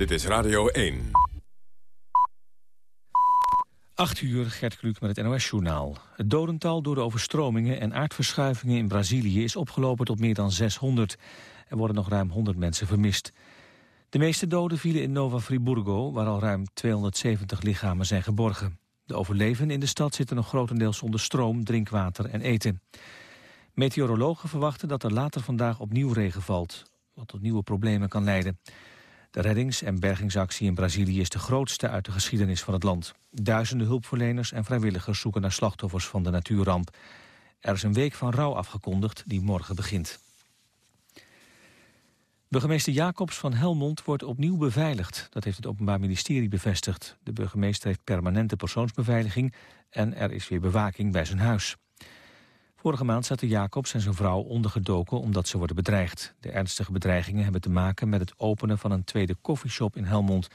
Dit is Radio 1. 8 uur, Gert Kluk met het NOS-journaal. Het dodental door de overstromingen en aardverschuivingen in Brazilië... is opgelopen tot meer dan 600. Er worden nog ruim 100 mensen vermist. De meeste doden vielen in Nova Friburgo... waar al ruim 270 lichamen zijn geborgen. De overlevenden in de stad zitten nog grotendeels zonder stroom, drinkwater en eten. Meteorologen verwachten dat er later vandaag opnieuw regen valt... wat tot nieuwe problemen kan leiden. De reddings- en bergingsactie in Brazilië is de grootste uit de geschiedenis van het land. Duizenden hulpverleners en vrijwilligers zoeken naar slachtoffers van de natuurramp. Er is een week van rouw afgekondigd die morgen begint. Burgemeester Jacobs van Helmond wordt opnieuw beveiligd. Dat heeft het Openbaar Ministerie bevestigd. De burgemeester heeft permanente persoonsbeveiliging... en er is weer bewaking bij zijn huis. Vorige maand zaten Jacobs en zijn vrouw ondergedoken omdat ze worden bedreigd. De ernstige bedreigingen hebben te maken met het openen van een tweede koffieshop in Helmond.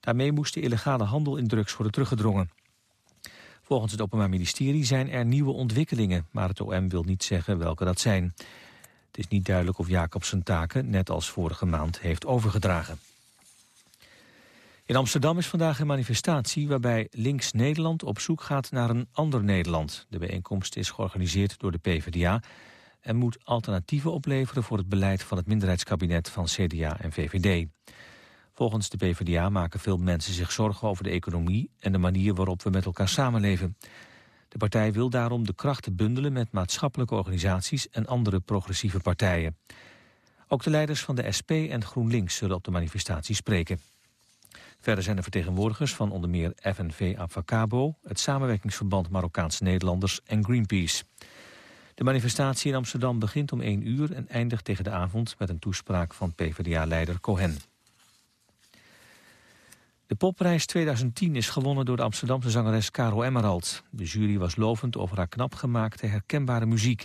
Daarmee moest de illegale handel in drugs worden teruggedrongen. Volgens het Openbaar Ministerie zijn er nieuwe ontwikkelingen, maar het OM wil niet zeggen welke dat zijn. Het is niet duidelijk of Jacobs zijn taken, net als vorige maand, heeft overgedragen. In Amsterdam is vandaag een manifestatie waarbij Links Nederland op zoek gaat naar een ander Nederland. De bijeenkomst is georganiseerd door de PvdA en moet alternatieven opleveren voor het beleid van het minderheidskabinet van CDA en VVD. Volgens de PvdA maken veel mensen zich zorgen over de economie en de manier waarop we met elkaar samenleven. De partij wil daarom de krachten bundelen met maatschappelijke organisaties en andere progressieve partijen. Ook de leiders van de SP en GroenLinks zullen op de manifestatie spreken. Verder zijn er vertegenwoordigers van onder meer FNV Avacabo... het samenwerkingsverband Marokkaanse Nederlanders en Greenpeace. De manifestatie in Amsterdam begint om 1 uur en eindigt tegen de avond... met een toespraak van PvdA-leider Cohen. De popprijs 2010 is gewonnen door de Amsterdamse zangeres Caro Emerald. De jury was lovend over haar knap gemaakte herkenbare muziek.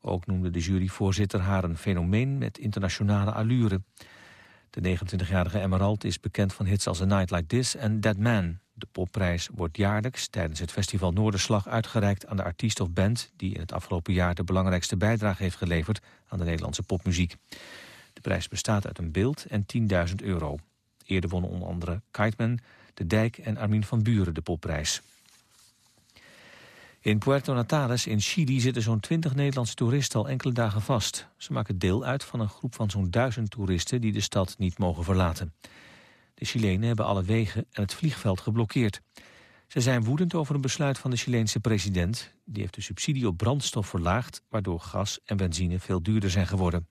Ook noemde de juryvoorzitter haar een fenomeen met internationale allure. De 29-jarige Emerald is bekend van hits als A Night Like This en Dead Man. De popprijs wordt jaarlijks tijdens het festival Noorderslag uitgereikt aan de artiest of band die in het afgelopen jaar de belangrijkste bijdrage heeft geleverd aan de Nederlandse popmuziek. De prijs bestaat uit een beeld en 10.000 euro. Eerder wonnen onder andere Kiteman, De Dijk en Armin van Buren de popprijs. In Puerto Natales in Chili zitten zo'n 20 Nederlandse toeristen al enkele dagen vast. Ze maken deel uit van een groep van zo'n duizend toeristen die de stad niet mogen verlaten. De Chilenen hebben alle wegen en het vliegveld geblokkeerd. Ze zijn woedend over een besluit van de Chileense president. Die heeft de subsidie op brandstof verlaagd, waardoor gas en benzine veel duurder zijn geworden.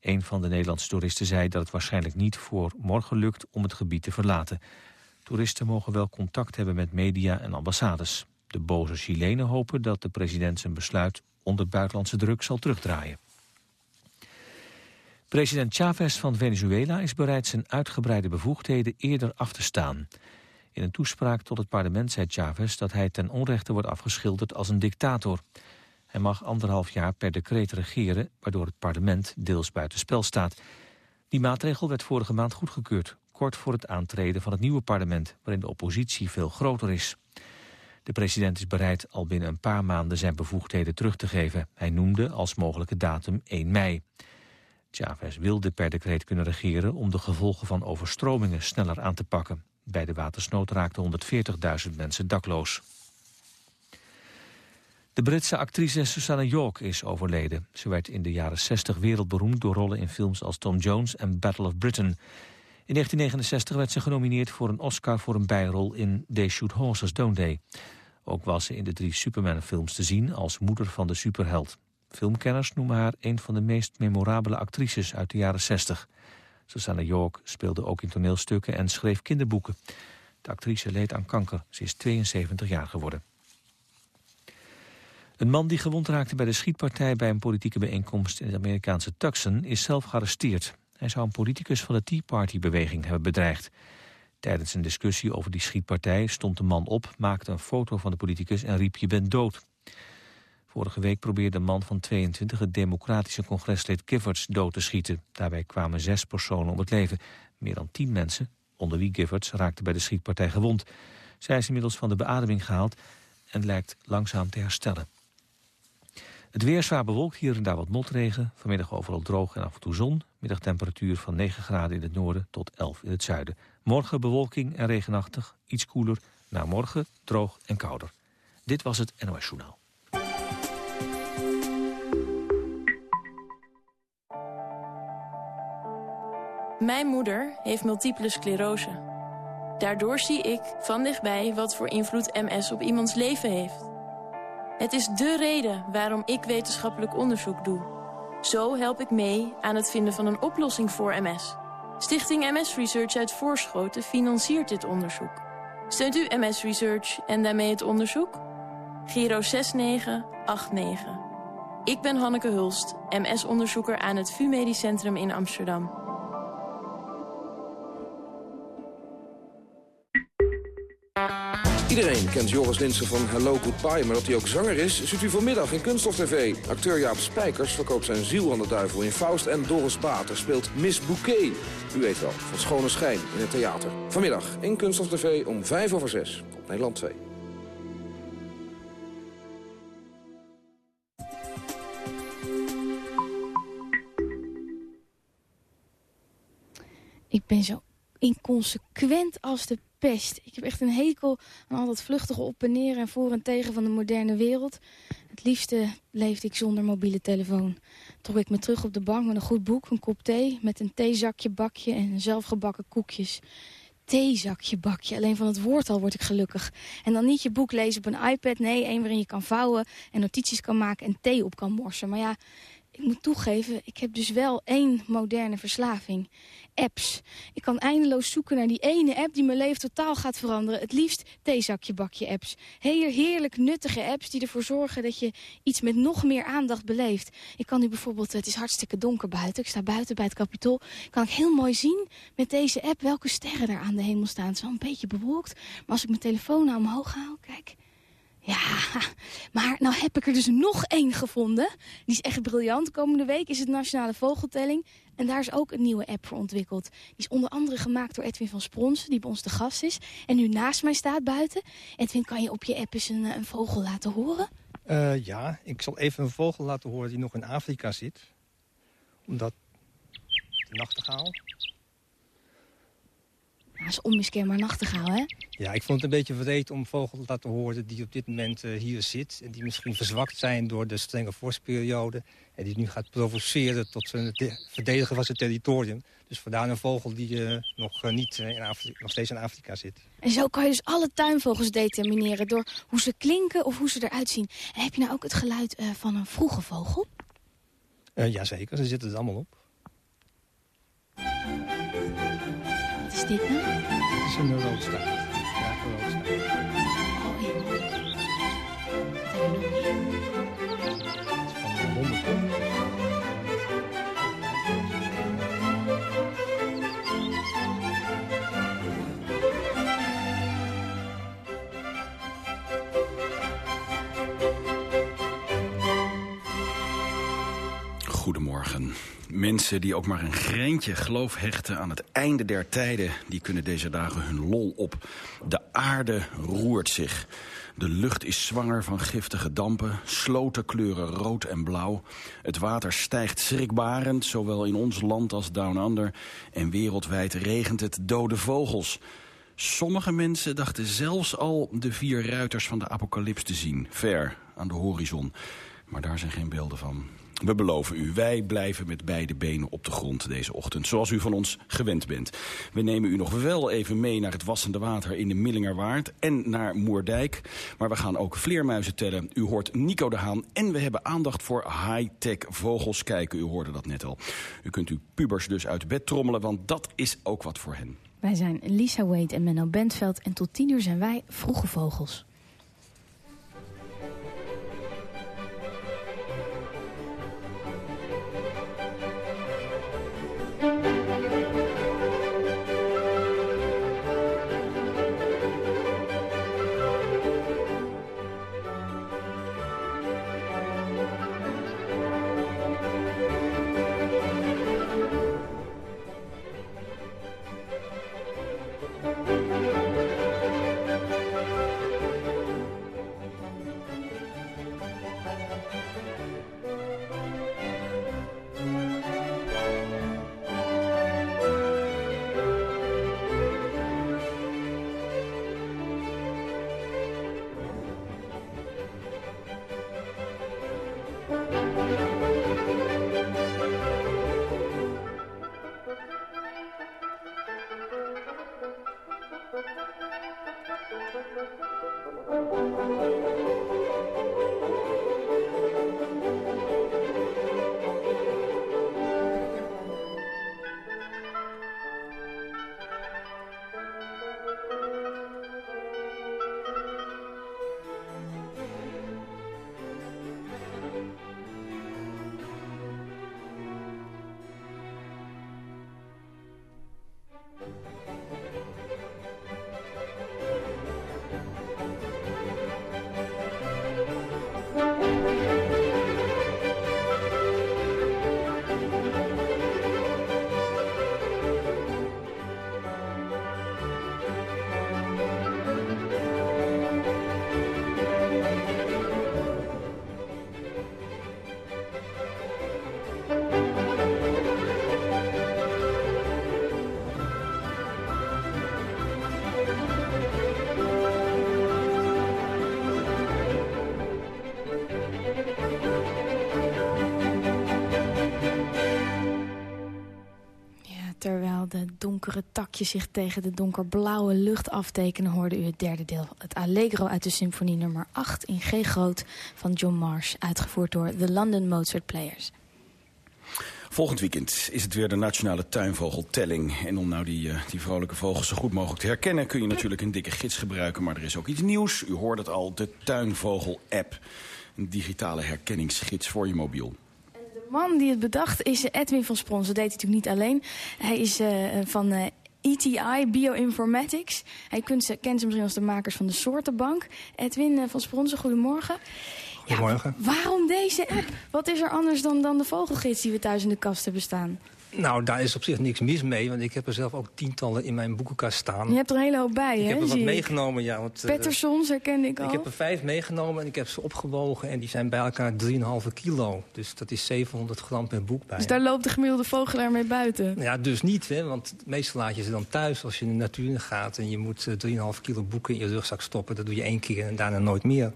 Een van de Nederlandse toeristen zei dat het waarschijnlijk niet voor morgen lukt om het gebied te verlaten. Toeristen mogen wel contact hebben met media en ambassades. De boze Chilenen hopen dat de president zijn besluit onder buitenlandse druk zal terugdraaien. President Chavez van Venezuela is bereid zijn uitgebreide bevoegdheden eerder af te staan. In een toespraak tot het parlement zei Chavez dat hij ten onrechte wordt afgeschilderd als een dictator. Hij mag anderhalf jaar per decreet regeren, waardoor het parlement deels buitenspel staat. Die maatregel werd vorige maand goedgekeurd, kort voor het aantreden van het nieuwe parlement, waarin de oppositie veel groter is. De president is bereid al binnen een paar maanden zijn bevoegdheden terug te geven. Hij noemde als mogelijke datum 1 mei. Chavez wilde per decreet kunnen regeren om de gevolgen van overstromingen sneller aan te pakken. Bij de watersnood raakten 140.000 mensen dakloos. De Britse actrice Susanna York is overleden. Ze werd in de jaren 60 wereldberoemd door rollen in films als Tom Jones en Battle of Britain. In 1969 werd ze genomineerd voor een Oscar voor een bijrol in They Shoot Horses, Don't They. Ook was ze in de drie Superman-films te zien als moeder van de superheld. Filmkenners noemen haar een van de meest memorabele actrices uit de jaren 60. Susanna York speelde ook in toneelstukken en schreef kinderboeken. De actrice leed aan kanker. Ze is 72 jaar geworden. Een man die gewond raakte bij de schietpartij bij een politieke bijeenkomst in het Amerikaanse Tucson is zelf gearresteerd. Hij zou een politicus van de Tea Party-beweging hebben bedreigd. Tijdens een discussie over die schietpartij stond de man op, maakte een foto van de politicus en riep je bent dood. Vorige week probeerde een man van 22 het democratische congreslid Giffords dood te schieten. Daarbij kwamen zes personen om het leven. Meer dan tien mensen, onder wie Giffords, raakten bij de schietpartij gewond. Zij is inmiddels van de beademing gehaald en lijkt langzaam te herstellen. Het weer zwaar bewolkt, hier en daar wat motregen. Vanmiddag overal droog en af en toe zon. Middagtemperatuur van 9 graden in het noorden tot 11 in het zuiden. Morgen bewolking en regenachtig, iets koeler. Na morgen droog en kouder. Dit was het NOS Journaal. Mijn moeder heeft multiple sclerose. Daardoor zie ik van dichtbij wat voor invloed MS op iemands leven heeft. Het is dé reden waarom ik wetenschappelijk onderzoek doe. Zo help ik mee aan het vinden van een oplossing voor MS. Stichting MS Research uit Voorschoten financiert dit onderzoek. Steunt u MS Research en daarmee het onderzoek? Giro 6989. Ik ben Hanneke Hulst, MS-onderzoeker aan het VU Medisch Centrum in Amsterdam. Iedereen kent Joris Linsen van Hello Goodbye, maar dat hij ook zanger is... ziet u vanmiddag in Kunststof TV. Acteur Jaap Spijkers verkoopt zijn ziel aan de duivel in Faust... en Doris Bater speelt Miss Bouquet. U weet wel, van schone schijn in het theater. Vanmiddag in Kunststof TV om 5 over 6 op Nederland 2. Ik ben zo inconsequent als de Ik heb echt een hekel aan al dat vluchtige op en neer en voor en tegen van de moderne wereld. Het liefste leefde ik zonder mobiele telefoon. Trok ik me terug op de bank met een goed boek, een kop thee... met een theezakje, bakje en zelfgebakken koekjes. Theezakje, bakje. Alleen van het woord al word ik gelukkig. En dan niet je boek lezen op een iPad. Nee, één waarin je kan vouwen en notities kan maken en thee op kan morsen. Maar ja, ik moet toegeven, ik heb dus wel één moderne verslaving. Apps. Ik kan eindeloos zoeken naar die ene app die mijn leven totaal gaat veranderen. Het liefst theezakje bakje apps. Heer, heerlijk nuttige apps die ervoor zorgen dat je iets met nog meer aandacht beleeft. Ik kan nu bijvoorbeeld, het is hartstikke donker buiten. Ik sta buiten bij het kapitool. Kan ik heel mooi zien met deze app welke sterren er aan de hemel staan. Het is wel een beetje bewolkt. Maar als ik mijn telefoon nou omhoog haal, kijk... Ja, maar nou heb ik er dus nog één gevonden. Die is echt briljant. Komende week is het Nationale Vogeltelling. En daar is ook een nieuwe app voor ontwikkeld. Die is onder andere gemaakt door Edwin van Spronsen, die bij ons de gast is. En nu naast mij staat buiten. Edwin, kan je op je app eens een, een vogel laten horen? Uh, ja, ik zal even een vogel laten horen die nog in Afrika zit. Omdat de nachtegaal dat is onmiskenbaar nachtegaal, hè? Ja, ik vond het een beetje verreed om vogels te laten horen die op dit moment uh, hier zit. En die misschien verzwakt zijn door de strenge vorstperiode. En die nu gaat provoceren tot het verdedigen van zijn territorium. Dus vandaar een vogel die uh, nog, uh, niet, in Afrika, nog steeds in Afrika zit. En zo kan je dus alle tuinvogels determineren door hoe ze klinken of hoe ze eruit zien. En heb je nou ook het geluid van een vroege vogel? Jazeker, ze zitten er allemaal op. dit nou? Het is een Mensen die ook maar een greintje geloof hechten aan het einde der tijden... die kunnen deze dagen hun lol op. De aarde roert zich. De lucht is zwanger van giftige dampen, sloten kleuren rood en blauw. Het water stijgt schrikbarend, zowel in ons land als down under. En wereldwijd regent het dode vogels. Sommige mensen dachten zelfs al de vier ruiters van de apocalyps te zien, ver aan de horizon. Maar daar zijn geen beelden van. We beloven u, wij blijven met beide benen op de grond deze ochtend, zoals u van ons gewend bent. We nemen u nog wel even mee naar het wassende water in de Millingerwaard en naar Moerdijk. Maar we gaan ook vleermuizen tellen. U hoort Nico de Haan en we hebben aandacht voor high-tech vogels kijken. U hoorde dat net al. U kunt uw pubers dus uit bed trommelen, want dat is ook wat voor hen. Wij zijn Lisa Wade en Menno Bentveld en tot tien uur zijn wij Vroege Vogels. De donkere takjes zich tegen de donkerblauwe lucht aftekenen... hoorde u het derde deel, het Allegro uit de symfonie nummer 8 in G groot van John Marsh... uitgevoerd door de London Mozart Players. Volgend weekend is het weer de nationale tuinvogeltelling. En om nou die, uh, die vrolijke vogels zo goed mogelijk te herkennen... kun je natuurlijk een dikke gids gebruiken, maar er is ook iets nieuws. U hoort het al, de Tuinvogel-app. Een digitale herkenningsgids voor je mobiel man die het bedacht is Edwin van Sprons. Dat deed hij natuurlijk niet alleen. Hij is uh, van uh, ETI, Bioinformatics. Hij kent, kent ze misschien als de makers van de Soortenbank. Edwin van Spronsen, goedemorgen. Goedemorgen. Ja, waarom deze app? Wat is er anders dan, dan de vogelgids die we thuis in de kast hebben staan? Nou, daar is op zich niks mis mee, want ik heb er zelf ook tientallen in mijn boekenkast staan. Je hebt er een hele hoop bij, ik hè? Ik heb er wat meegenomen, ja. Want, Pattersons herkende ik al. Ik heb er vijf meegenomen en ik heb ze opgewogen en die zijn bij elkaar 3,5 kilo. Dus dat is 700 gram per boek bij. Dus daar loopt de gemiddelde vogelaar mee buiten? Ja, dus niet, hè, want meestal laat je ze dan thuis als je in de natuur gaat... en je moet 3,5 kilo boeken in je rugzak stoppen. Dat doe je één keer en daarna nooit meer.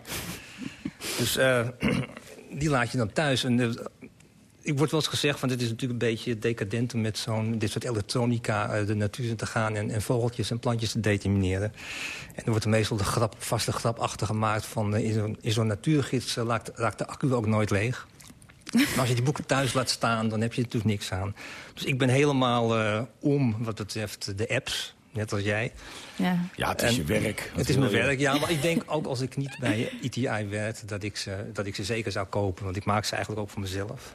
dus uh, die laat je dan thuis. En ik word wel eens gezegd, want het is natuurlijk een beetje decadent... om met zo'n dit soort elektronica uh, de natuur in te gaan... En, en, vogeltjes en plantjes te determineren. En er wordt meestal de grap, vaste grap achter gemaakt... van uh, in zo'n natuurgids uh, raakt, raakt, de accu ook nooit leeg. maar als je die boeken thuis laat staan, dan heb je er natuurlijk niks aan. Dus ik ben helemaal om wat betreft de apps... Net als jij. Ja, ja het is en, je werk. Het is mijn werk, ja. Maar ik denk ook als ik niet bij ETI werk... Dat ik, ze, dat ik ze zeker zou kopen. Want ik maak ze eigenlijk ook voor mezelf.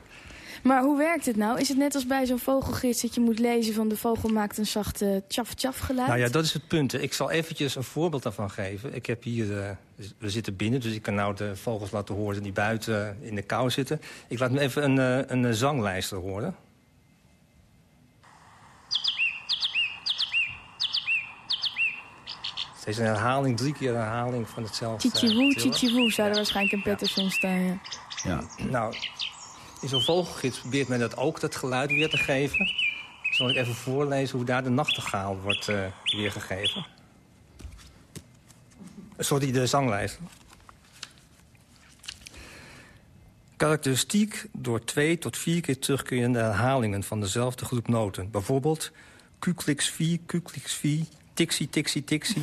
Maar hoe werkt het nou? Is het net als bij zo'n vogelgids dat je moet lezen van de vogel maakt een zachte tjaf-tjaf geluid? Nou ja, dat is het punt. Ik zal eventjes een voorbeeld daarvan geven. Ik heb hier, uh, we zitten binnen, dus ik kan nou de vogels laten horen die buiten in de kou zitten. Ik laat me even een, uh, een zanglijster horen. Het is een herhaling, drie keer een herhaling van hetzelfde. Chichiwoe, chichiwoe zou er waarschijnlijk in Peterson staan. Ja. ja. Nou, in zo'n vogelgids probeert men dat ook, dat geluid weer te geven. Zal ik even voorlezen hoe daar de nachtegaal wordt uh, weergegeven. Sorry, de zanglijst. Karakteristiek door twee tot vier keer terugkerende herhalingen van dezelfde groep noten. Bijvoorbeeld kuklix 4, kuklix 4, Tixi, tixi, tixi.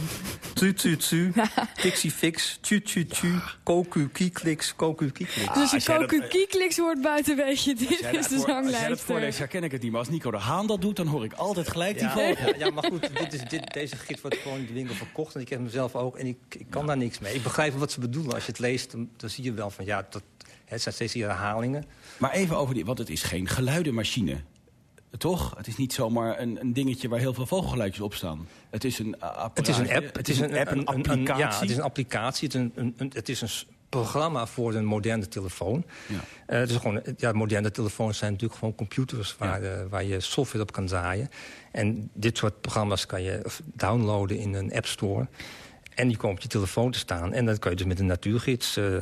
Tu, tu, tu. Tixi, fix. Tu, tu, tu. Koku, kiekliks. Koku, kiekliks. Dus als je koku, kiekliks hoort buiten, weet je, dit is de zanglijst. Als jij dat voorleest, herken ik het niet. Maar als Nico de Haan dat doet, dan hoor ik altijd gelijk die vogel. Ja, maar goed, dit is, dit, deze gids wordt gewoon in de winkel verkocht. En ik heb hem zelf ook. En ik, ik kan daar niks mee. Ik begrijp wat ze bedoelen. Als je het leest, dan, dan zie je wel van, ja, dat, het zijn steeds die herhalingen. Maar even over die, want het is geen geluidenmachine. Toch? Het is niet zomaar een, een dingetje waar heel veel vogelgeluidjes op staan. Het is een apparaat. Het is een app. Het is een, app, een, applicatie. ja, het is een applicatie. Het is een, een, het is een programma voor een moderne telefoon. Ja. Uh, het is gewoon, ja, moderne telefoons zijn natuurlijk gewoon computers... Waar, ja. uh, waar je software op kan zaaien. En dit soort programma's kan je downloaden in een app store... En die komt op je telefoon te staan. En dan kan je dus met een natuurgids uh,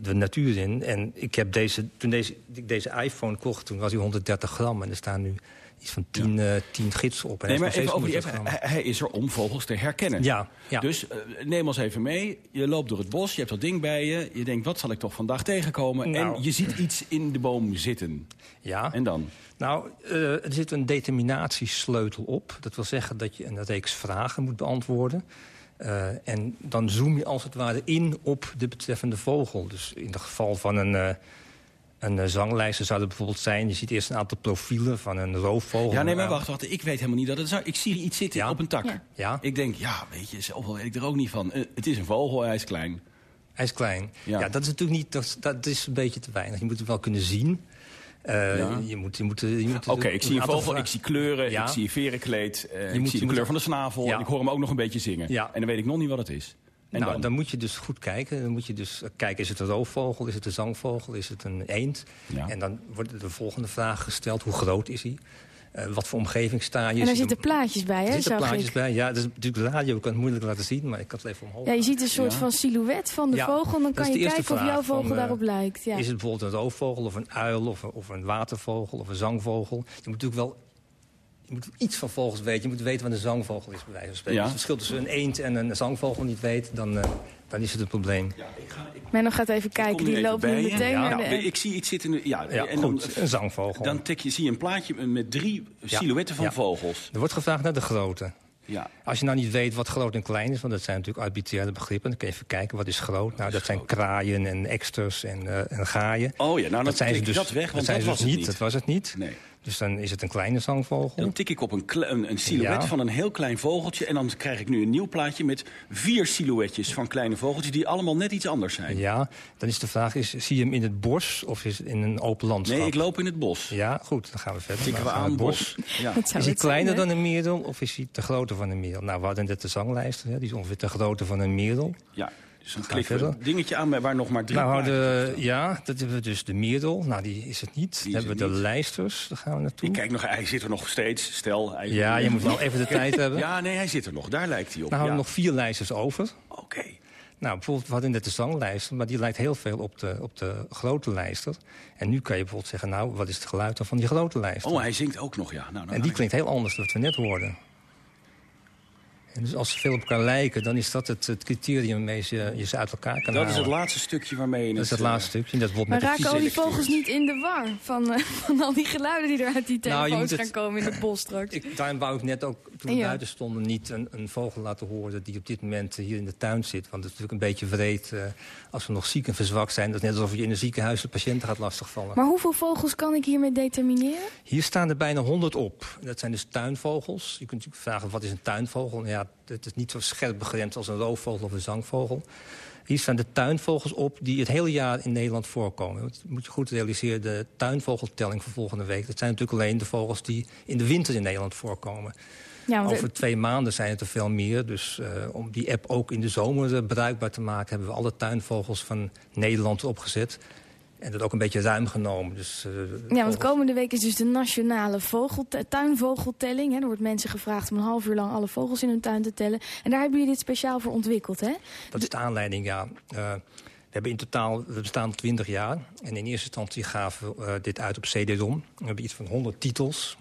de natuur in. En ik heb deze, toen deze, deze iPhone kocht, toen was hij 130 gram. En er staan nu iets van 10, ja. uh, 10 gidsen op. En nee, maar even over die app, hij is er om vogels te herkennen. Ja, ja. Dus uh, neem ons even mee. Je loopt door het bos, je hebt dat ding bij je. Je denkt, wat zal ik toch vandaag tegenkomen? Nou. En je ziet iets in de boom zitten. Ja. En dan? Nou, uh, er zit een determinatiesleutel op. Dat wil zeggen dat je een reeks vragen moet beantwoorden. Uh, en dan zoom je als het ware in op de betreffende vogel. Dus in het geval van een, uh, een uh, zanglijster zou het bijvoorbeeld zijn... je ziet eerst een aantal profielen van een roofvogel. Ja, nee, maar wacht, wacht. Ik weet helemaal niet dat het zo... Ik zie iets zitten Ja. op een tak. Ja. Ja. Ik denk, ja, weet je, zoveel weet ik er ook niet van. Eh, het is een vogel, hij is klein. Hij is klein. Ja. Ja, dat is natuurlijk niet... Dat, dat is een beetje te weinig. Je moet het wel kunnen zien. Uh, Ja. je, moet, je moet, je moet Oké, ik zie een vogel, ik zie kleuren, Ja. ik zie een verenkleed... eh, ik moet- zie de kleur van de snavel Ja. en ik hoor hem ook nog een beetje zingen. En dan weet ik nog niet wat het is. En nou, dan? dan? moet je dus goed kijken. Dan moet je dus eh, kijken, is het een roofvogel, is het een zangvogel, is het een eend? En dan wordt de volgende vraag gesteld, hoe groot is hij? Eh, wat voor omgeving sta je? En er- zitten plaatjes bij, Er hè? zitten zag plaatjes ik. bij. Ja, dat is natuurlijk radio, ik kan het moeilijk laten zien, maar ik kan het even omhoog. Ja, je ziet een soort Ja. van silhouet van de Ja, vogel... en dan kan je kijken of jouw vogel van, eh, daarop lijkt. Ja. Is het bijvoorbeeld een roofvogel of een uil of een, of een watervogel of een zangvogel? Je moet natuurlijk wel je moet iets van vogels weten. Je moet weten wat een zangvogel is, bij wijze van spreken. Ja. Als het verschil tussen een eend en een zangvogel niet weet, dan, eh, dan is het een probleem. Menno gaat even kijken, die even loopt nu meteen Ja. naar Nou, de ik zie iets zitten... Ja, Ja, en dan, goed, een zangvogel. dan tik je, zie je een plaatje met drie silhouetten van Ja. vogels. Er wordt gevraagd naar de grootte. Ja. Als je nou niet weet wat groot en klein is, want dat zijn natuurlijk arbitraire begrippen... dan kun je even kijken wat is groot. Nou, dat zijn kraaien en eksters en, eh, en gaaien. Oh ja, nou dan dat zijn ze ik dus, dat weg, want zijn dat was dus het niet. niet. Dat was het niet. Nee. Dus dan is het een kleine zangvogel. Dan tik ik op een, een, een silhouet Ja. van een heel klein vogeltje... en dan krijg ik nu een nieuw plaatje met vier silhouetjes van kleine vogeltjes... die allemaal net iets anders zijn. Ja, dan is de vraag, is, zie je hem in het bos of is het in een open landschap? Nee, ik loop in het bos. Ja, goed, dan gaan we verder. Tikken we gaan aan, het bos. Ja. Is hij zijn, kleiner dan een merel of is hij te groter van een merel? Nou, we hadden net de zanglijster, hè, die is ongeveer te groter van een merel. ja. Dus een dingetje aan waar nog maar drie Nou, hadden, ja, dat hebben we dus de merel. Nou, die is het niet. Die Dan hebben we de niet. lijsters, daar gaan we naartoe. Ik kijk nog, hij zit er nog steeds. Stel. Hij Ja, je moet wel even de tijd hebben. Ja, nee, hij zit er nog. Daar lijkt hij op. Nou, ja. we nog vier lijsters over. Oké. Nou, bijvoorbeeld, we hadden net de zanglijster, maar die lijkt heel veel op de, op de grote lijster. En nu kan je bijvoorbeeld zeggen, nou, wat is het geluid dan van die grote lijster? Oh, hij zingt ook nog, ja. Nou, nou, en die klinkt heel anders dan wat we net hoorden. En dus als ze veel op elkaar lijken, dan is dat het, het criterium waarmee je, je ze uit elkaar kan Dat is halen. het laatste stukje waarmee je Dat is het eh, laatste stukje. Dat wordt Maar met de raken al die vogels niet in de war van, eh, van al die geluiden die er uit die Nou, telefoons gaan het- komen in het bos straks? Ik, daarom wou ik net ook, toen we Ja. buiten stonden, niet een, een vogel laten horen... die op dit moment eh, hier in de tuin zit. Want het is natuurlijk een beetje vreed eh, als we nog ziek en verzwakt zijn. Dat is net alsof je in een ziekenhuis de patiënten gaat lastigvallen. Maar hoeveel vogels kan ik hiermee determineren? Hier staan er bijna 100 op. Dat zijn dus tuinvogels. Je kunt natuurlijk vragen, wat is een tuinvogel? Nou Ja, het is niet zo scherp begrensd als een roofvogel of een zangvogel. Hier staan de tuinvogels op die het hele jaar in Nederland voorkomen. Dat moet je goed realiseren, de tuinvogeltelling voor volgende week... dat zijn natuurlijk alleen de vogels die in de winter in Nederland voorkomen. Ja, Over twee maanden zijn het er veel meer. Dus eh, om die app ook in de zomer eh, bruikbaar te maken... hebben we alle tuinvogels van Nederland opgezet. En dat ook een beetje ruim genomen. Dus, eh, Ja, want komende week is dus de nationale vogelte- tuinvogeltelling. Hè. Er wordt mensen gevraagd om een half uur lang alle vogels in hun tuin te tellen. En daar hebben jullie dit speciaal voor ontwikkeld, hè? Dat is de aanleiding, ja. Eh, we hebben in totaal, we bestaan al 20 jaar. En in eerste instantie gaven we eh, dit uit op CD-ROM. We hebben iets van 100 titels.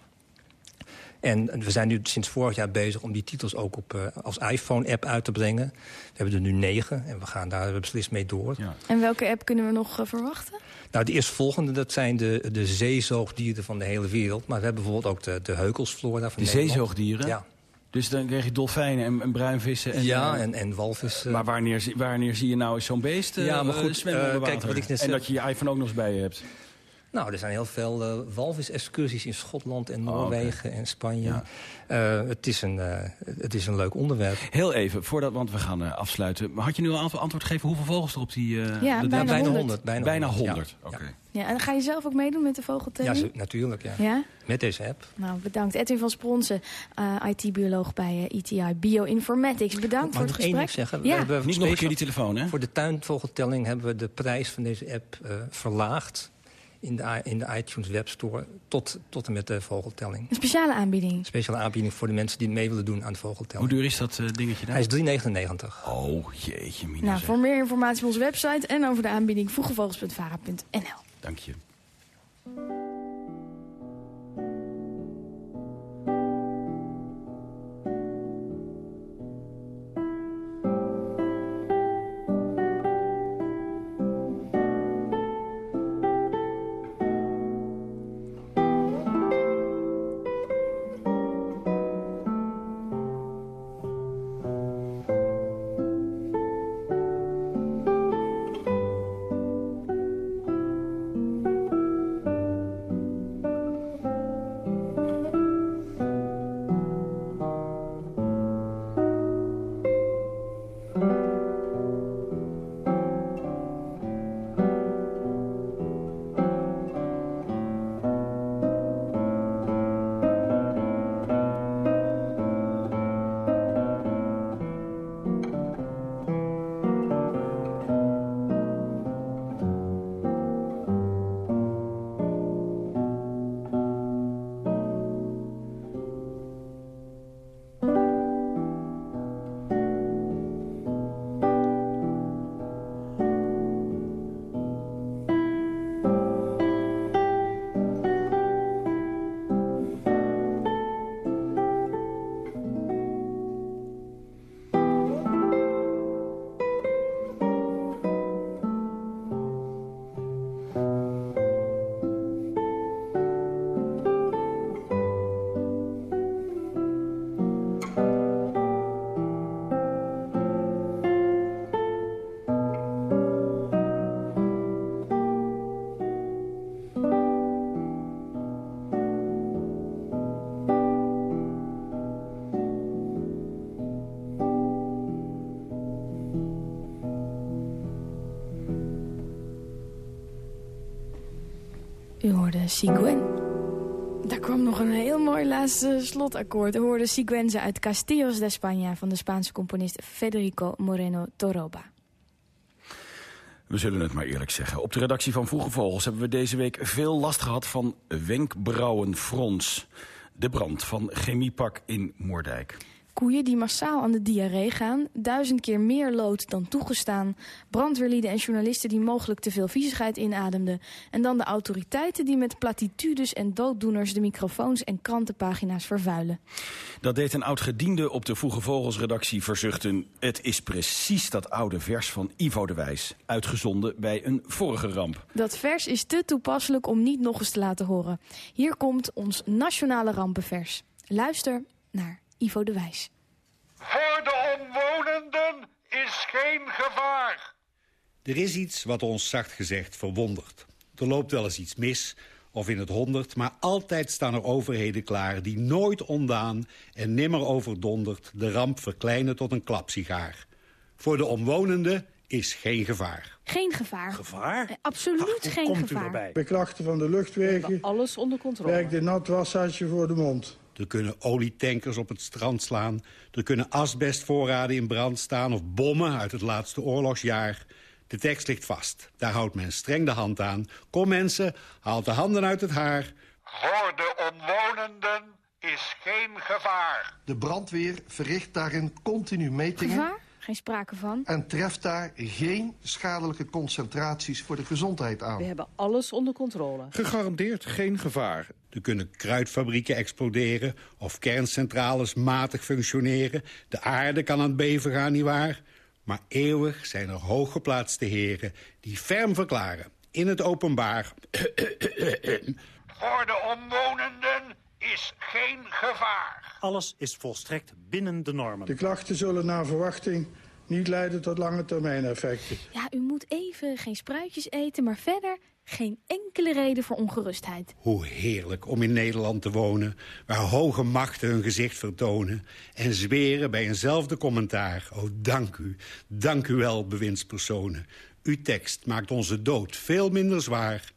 En we zijn nu sinds vorig jaar bezig om die titels ook op, eh, als iPhone-app uit te brengen. We hebben er nu negen en we gaan daar beslist mee door. Ja. En welke app kunnen we nog eh, verwachten? Nou, de eerstvolgende, dat zijn de, de zeezoogdieren van de hele wereld. Maar we hebben bijvoorbeeld ook de, de heukelsflora van De Nederland. zeezoogdieren? Ja, Dus dan krijg je dolfijnen en, en bruinvissen. En, ja eh, en, en walvissen. Maar wanneer, zie- wanneer zie je nou eens zo'n beest Ja, maar goed, zwemmen onder kijk, wat ik net En dat je je iPhone ook nog eens bij je hebt. Nou, er zijn heel veel eh walvis-excursies in Schotland en Oh. Noorwegen en Spanje. Ja. Eh, het, is een, eh, het is een leuk onderwerp. Heel even, voordat, want we gaan eh, afsluiten. Maar Had je nu al een antwoord gegeven hoeveel vogels er op die... eh, Ja, de- bijna bijna 100. 100. Bijna, Bijna 100. 100. Ja. Oké. Ja, en ga je zelf ook meedoen met de Ja, vogeltelling? zo- natuurlijk. Ja. Ja? Met deze app. Nou, bedankt. Edwin van Spronsen, eh, IT-bioloog bij eh, ETI Bioinformatics. Bedankt Mag voor ik het gesprek. ding zeggen? Ja. We hebben Niet nog een keer die telefoon, hè? Voor de tuinvogeltelling hebben we de prijs van deze app eh, verlaagd... In de, in de iTunes Webstore tot, tot en met de vogeltelling. Een speciale aanbieding. Speciale aanbieding voor de mensen die mee willen doen aan de Hoe vogeltelling. duur is dat eh, dingetje daar? Hij is 3,99. Oh, jeetje, mina. Nou, zeg. voor meer informatie op onze website en over de aanbieding vroegevogels.vara.nl. Dank je. Siguen. Daar kwam nog een heel mooi laatste slotakkoord. We hoorden Siguenza uit Castillos de España... van de Spaanse componist Federico Moreno Toroba. We zullen het maar eerlijk zeggen. Op de redactie van Vroege Vogels hebben we deze week veel last gehad van wenkbrauwenfrons. De brand van Chemiepak in Moerdijk. Koeien die massaal aan de diarree gaan, duizend keer meer lood dan toegestaan, brandweerlieden en journalisten die mogelijk te veel viezigheid inademden, en dan de autoriteiten die met platitudes en dooddoeners de microfoons en krantenpagina's vervuilen. Dat deed een oud-gediende op de Vroege Vogels-redactie verzuchten. Het is precies dat oude vers van Ivo de Wijs, uitgezonden bij een vorige ramp. Dat vers is te toepasselijk om niet nog eens te laten horen. Hier komt ons nationale rampenvers. Luister naar Ivo de Wijs. Voor de omwonenden is geen gevaar. Er is iets wat ons zacht gezegd verwondert. Er loopt wel eens iets mis, of in het honderd... maar altijd staan er overheden klaar die nooit ondaan... en nimmer overdonderd de ramp verkleinen tot een klapsigaar. Voor de omwonenden is geen gevaar. Geen gevaar. Gevaar? Eh, absoluut Ach, geen komt gevaar. U erbij? Bij klachten van de luchtwegen Alles onder controle. werkt een nat washandje voor de mond. Er kunnen olietankers op het strand slaan. Er kunnen asbestvoorraden in brand staan... of bommen uit het laatste oorlogsjaar. De tekst ligt vast. Daar houdt men streng de hand aan. Kom mensen, haal de handen uit het haar. Voor de omwonenden is geen gevaar. De brandweer verricht daarin continu metingen... Gevaar? Geen sprake van. en treft daar geen schadelijke concentraties voor de gezondheid aan. We hebben alles onder controle. Gegarandeerd geen gevaar. Er kunnen kruidfabrieken exploderen of kerncentrales matig functioneren. De aarde kan aan het beven gaan, nietwaar? Maar eeuwig zijn er hooggeplaatste heren die ferm verklaren... in het openbaar... Voor de omwonenden is geen gevaar. Alles is volstrekt binnen de normen. De klachten zullen naar verwachting niet leiden tot lange termijn effecten. Ja, u moet even geen spruitjes eten, maar verder geen enkele reden voor ongerustheid. Hoe heerlijk om in Nederland te wonen... waar hoge machten hun gezicht vertonen... en zweren bij eenzelfde commentaar. Oh, dank u, dank u wel, bewindspersonen. Uw tekst maakt onze dood veel minder zwaar.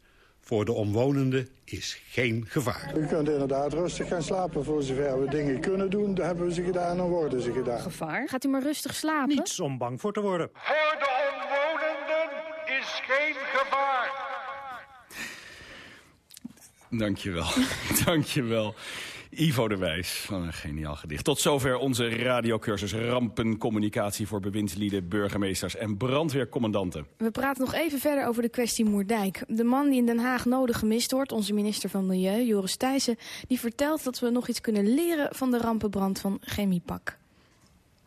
Voor de omwonenden is geen gevaar. U kunt inderdaad rustig gaan slapen voor zover we dingen kunnen doen. Dan hebben we ze gedaan en worden ze gedaan. Gevaar? Gaat u maar rustig slapen? Niets om bang voor te worden. Voor de omwonenden is geen gevaar. Dankjewel, dankjewel. Ivo de Wijs van een geniaal gedicht. Tot zover onze radiocursus Rampencommunicatie voor bewindslieden, burgemeesters en brandweercommandanten. We praten nog even verder over de kwestie Moerdijk. De man die in Den Haag nodig gemist wordt, onze minister van Milieu, Joris Thijssen... die vertelt dat we nog iets kunnen leren van de rampenbrand van Chemiepak.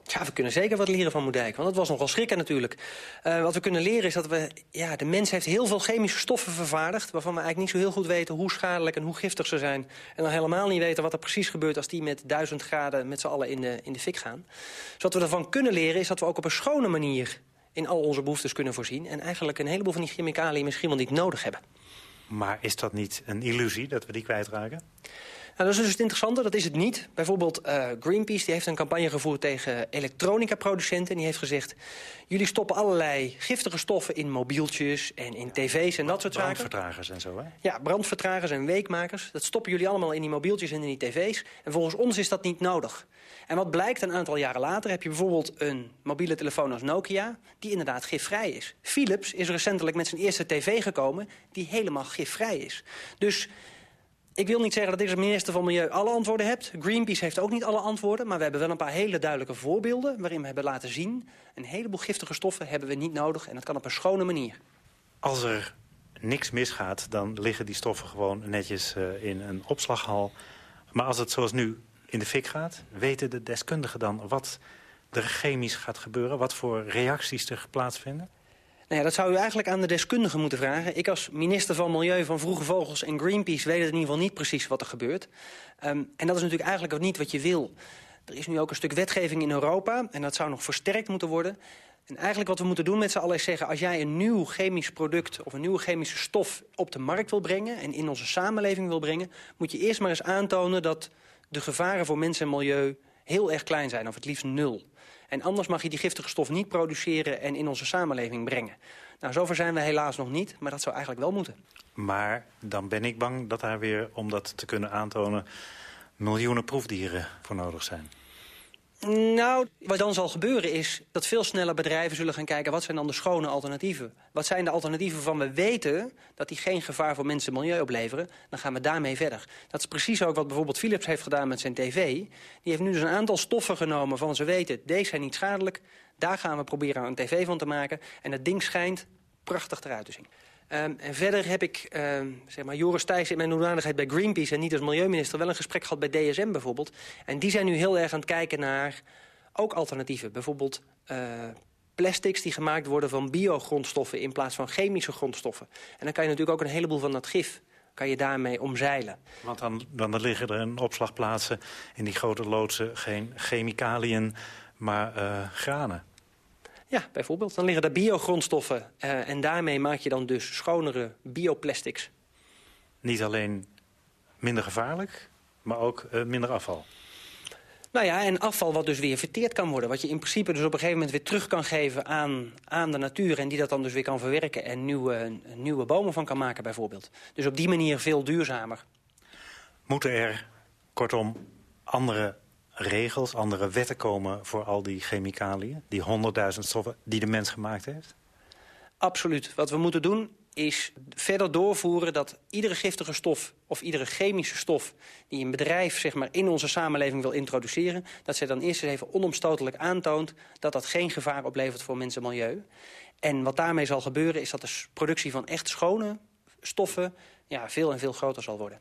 Ja, we kunnen zeker wat leren van Moerdijk, want dat was nogal schrikken natuurlijk. Uh, wat we kunnen leren is dat we, ja, de mens heeft heel veel chemische stoffen vervaardigd... waarvan we eigenlijk niet zo heel goed weten hoe schadelijk en hoe giftig ze zijn. En dan helemaal niet weten wat er precies gebeurt... als die met duizend graden met z'n allen in de, in de fik gaan. Dus wat we ervan kunnen leren is dat we ook op een schone manier... in al onze behoeftes kunnen voorzien... en eigenlijk een heleboel van die chemicaliën misschien wel niet nodig hebben. Maar is dat niet een illusie dat we die kwijtraken? Nou, dat is dus het interessante, dat is het niet. Bijvoorbeeld uh, Greenpeace die heeft een campagne gevoerd tegen elektronica-producenten. Die heeft gezegd, jullie stoppen allerlei giftige stoffen in mobieltjes en in tv's en dat soort zaken. Brandvertragers en zo, hè? Ja, brandvertragers en weekmakers. Dat stoppen jullie allemaal in die mobieltjes en in die tv's. En volgens ons is dat niet nodig. En wat blijkt een aantal jaren later, heb je bijvoorbeeld een mobiele telefoon als Nokia... die inderdaad gifvrij is. Philips is recentelijk met zijn eerste tv gekomen die helemaal gifvrij is. Dus... Ik wil niet zeggen dat als minister van Milieu alle antwoorden heb. Greenpeace heeft ook niet alle antwoorden. Maar we hebben wel een paar hele duidelijke voorbeelden... waarin we hebben laten zien... een heleboel giftige stoffen hebben we niet nodig. En dat kan op een schone manier. Als er niks misgaat, dan liggen die stoffen gewoon netjes uh, in een opslaghal. Maar als het zoals nu in de fik gaat... weten de deskundigen dan wat er chemisch gaat gebeuren? Wat voor reacties er plaatsvinden? Nou ja, dat zou u eigenlijk aan de deskundigen moeten vragen. Ik als minister van Milieu van Vroege Vogels en Greenpeace... weet in ieder geval niet precies wat er gebeurt. Um, en dat is natuurlijk eigenlijk ook niet wat je wil. Er is nu ook een stuk wetgeving in Europa... en dat zou nog versterkt moeten worden. En eigenlijk wat we moeten doen met z'n allen is zeggen... als jij een nieuw chemisch product of een nieuwe chemische stof op de markt wil brengen... en in onze samenleving wil brengen... moet je eerst maar eens aantonen dat de gevaren voor mens en milieu heel erg klein zijn, of het liefst nul. En anders mag je die giftige stof niet produceren en in onze samenleving brengen. Nou, zover zijn we helaas nog niet, maar dat zou eigenlijk wel moeten. Maar dan ben ik bang dat daar weer, om dat te kunnen aantonen... miljoenen proefdieren voor nodig zijn. Nou, wat dan zal gebeuren is dat veel sneller bedrijven zullen gaan kijken... wat zijn dan de schone alternatieven? Wat zijn de alternatieven van we weten dat die geen gevaar voor mensen en milieu opleveren? Dan gaan we daarmee verder. Dat is precies ook wat bijvoorbeeld Philips heeft gedaan met zijn tv. Die heeft nu dus een aantal stoffen genomen van ze weten... deze zijn niet schadelijk, daar gaan we proberen een tv van te maken. En dat ding schijnt prachtig eruit te zien. Um, en verder heb ik, um, zeg maar, Joris Thijs in mijn hoedanigheid bij Greenpeace... en niet als milieuminister wel een gesprek gehad bij DSM bijvoorbeeld. En die zijn nu heel erg aan het kijken naar ook alternatieven. Bijvoorbeeld uh, plastics die gemaakt worden van biogrondstoffen... in plaats van chemische grondstoffen. En dan kan je natuurlijk ook een heleboel van dat gif kan je daarmee omzeilen. Want dan, dan liggen er in opslagplaatsen in die grote loodsen geen chemicaliën, maar uh, granen. Ja, bijvoorbeeld. Dan liggen er biogrondstoffen uh, en daarmee maak je dan dus schonere bioplastics. Niet alleen minder gevaarlijk, maar ook uh, minder afval. Nou ja, en afval wat dus weer verteerd kan worden. Wat je in principe dus op een gegeven moment weer terug kan geven aan, aan de natuur... en die dat dan dus weer kan verwerken en nieuwe, nieuwe bomen van kan maken bijvoorbeeld. Dus op die manier veel duurzamer. Moeten er, kortom, andere regels, andere wetten komen voor al die chemicaliën? Die honderdduizend stoffen die de mens gemaakt heeft? Absoluut. Wat we moeten doen is verder doorvoeren dat iedere giftige stof... of iedere chemische stof die een bedrijf zeg maar, in onze samenleving wil introduceren... dat zij dan eerst eens even onomstotelijk aantoont... dat dat geen gevaar oplevert voor mensen en milieu. En wat daarmee zal gebeuren is dat de productie van echt schone stoffen... Ja, veel en veel groter zal worden.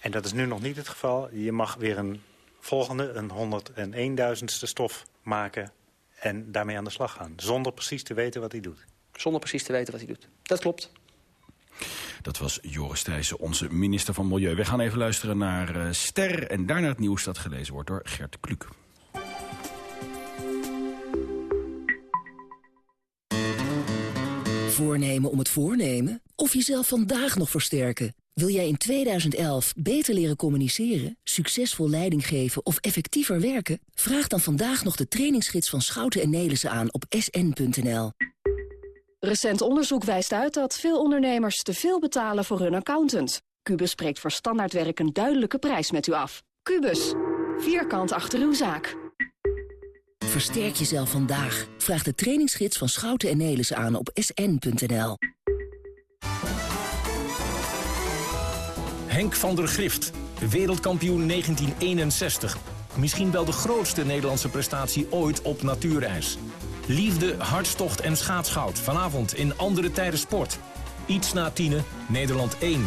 En dat is nu nog niet het geval. Je mag weer een volgende, een 101.000ste stof maken en daarmee aan de slag gaan. Zonder precies te weten wat hij doet. Zonder precies te weten wat hij doet. Dat klopt. Dat was Joris Thijssen, onze minister van Milieu. We gaan even luisteren naar uh, Ster en daarna het nieuws dat gelezen wordt door Gert Kluk. Voornemen om het voornemen? Of jezelf vandaag nog versterken? Wil jij in 2011 beter leren communiceren, succesvol leiding geven of effectiever werken? Vraag dan vandaag nog de trainingsgids van Schouten en Nelissen aan op sn.nl. Recent onderzoek wijst uit dat veel ondernemers te veel betalen voor hun accountant. Cubus spreekt voor standaardwerk een duidelijke prijs met u af. Cubus, vierkant achter uw zaak. Versterk jezelf vandaag. Vraag de trainingsgids van Schouten en Nelissen aan op sn.nl. Henk van der Grift, wereldkampioen 1961. Misschien wel de grootste Nederlandse prestatie ooit op natuurijs. Liefde, hartstocht en schaatsgoud. Vanavond in Andere Tijden Sport. Iets na tienen, Nederland 1.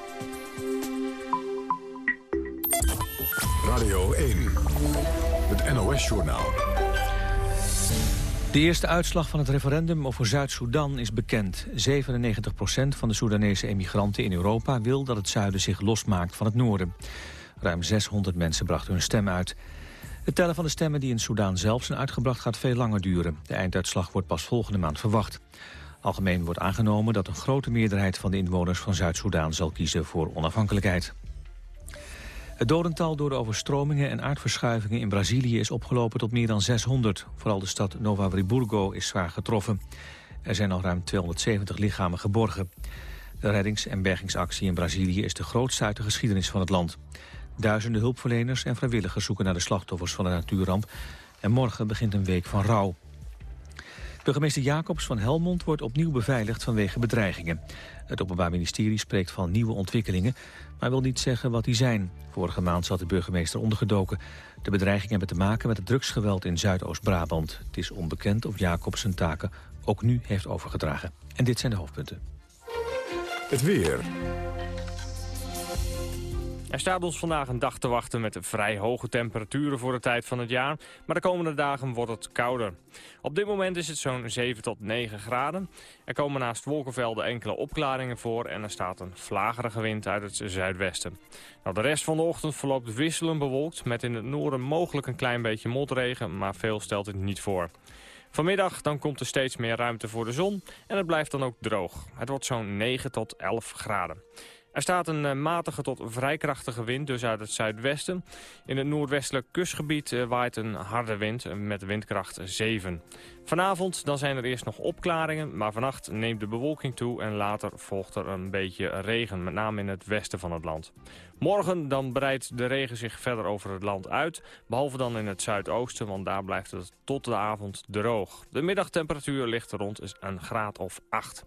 Radio 1, het NOS-journaal. De eerste uitslag van het referendum over Zuid-Soedan is bekend. 97% van de Soedanese emigranten in Europa wil dat het zuiden zich losmaakt van het noorden. Ruim 600 mensen brachten hun stem uit. Het tellen van de stemmen die in Soedan zelf zijn uitgebracht gaat veel langer duren. De einduitslag wordt pas volgende maand verwacht. Algemeen wordt aangenomen dat een grote meerderheid van de inwoners van Zuid-Soedan zal kiezen voor onafhankelijkheid. Het dodental door de overstromingen en aardverschuivingen in Brazilië is opgelopen tot meer dan 600. Vooral de stad Nova Friburgo is zwaar getroffen. Er zijn nog ruim 270 lichamen geborgen. De reddings- en bergingsactie in Brazilië is de grootste uit de geschiedenis van het land. Duizenden hulpverleners en vrijwilligers zoeken naar de slachtoffers van de natuurramp. En morgen begint een week van rouw. Burgemeester Jacobs van Helmond wordt opnieuw beveiligd vanwege bedreigingen. Het Openbaar Ministerie spreekt van nieuwe ontwikkelingen, maar wil niet zeggen wat die zijn. Vorige maand zat de burgemeester ondergedoken. De bedreigingen hebben te maken met het drugsgeweld in Zuidoost-Brabant. Het is onbekend of Jacobs zijn taken ook nu heeft overgedragen. En dit zijn de hoofdpunten. Het weer. Er staat ons vandaag een dag te wachten met vrij hoge temperaturen voor de tijd van het jaar. Maar de komende dagen wordt het kouder. Op dit moment is het zo'n 7 tot 9 graden. Er komen naast wolkenvelden enkele opklaringen voor en er staat een vlagerige wind uit het zuidwesten. Nou, de rest van de ochtend verloopt wisselend bewolkt met in het noorden mogelijk een klein beetje motregen, maar veel stelt het niet voor. Vanmiddag dan komt er steeds meer ruimte voor de zon en het blijft dan ook droog. Het wordt zo'n 9 tot 11 graden. Er staat een eh, matige tot vrij krachtige wind, dus uit het zuidwesten. In het noordwestelijk kustgebied eh, waait een harde wind eh, met windkracht 7. Vanavond dan zijn er eerst nog opklaringen, maar vannacht neemt de bewolking toe... en later volgt er een beetje regen, met name in het westen van het land. Morgen dan breidt de regen zich verder over het land uit, behalve dan in het zuidoosten... want daar blijft het tot de avond droog. De middagtemperatuur ligt rond een graad of 8.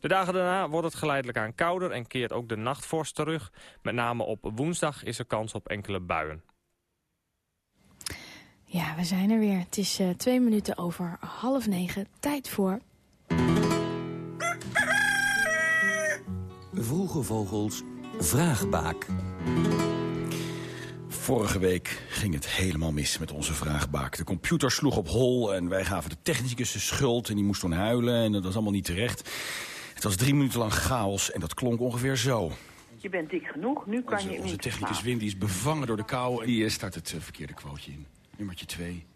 De dagen daarna wordt het geleidelijk aan kouder en keert ook de nachtvorst terug. Met name op woensdag is er kans op enkele buien. Ja, we zijn er weer. Het is uh, twee minuten over half negen. Tijd voor... Vroege Vogels Vraagbaak. Vorige week ging het helemaal mis met onze vraagbaak. De computer sloeg op hol en wij gaven de technicus de schuld... en die moest toen huilen en dat was allemaal niet terecht. Het was drie minuten lang chaos en dat klonk ongeveer zo. Je bent dik genoeg, nu kan onze, je Onze technicus Wim is bevangen door de kou en die eh, start het uh, verkeerde quoteje in. Nummertje twee.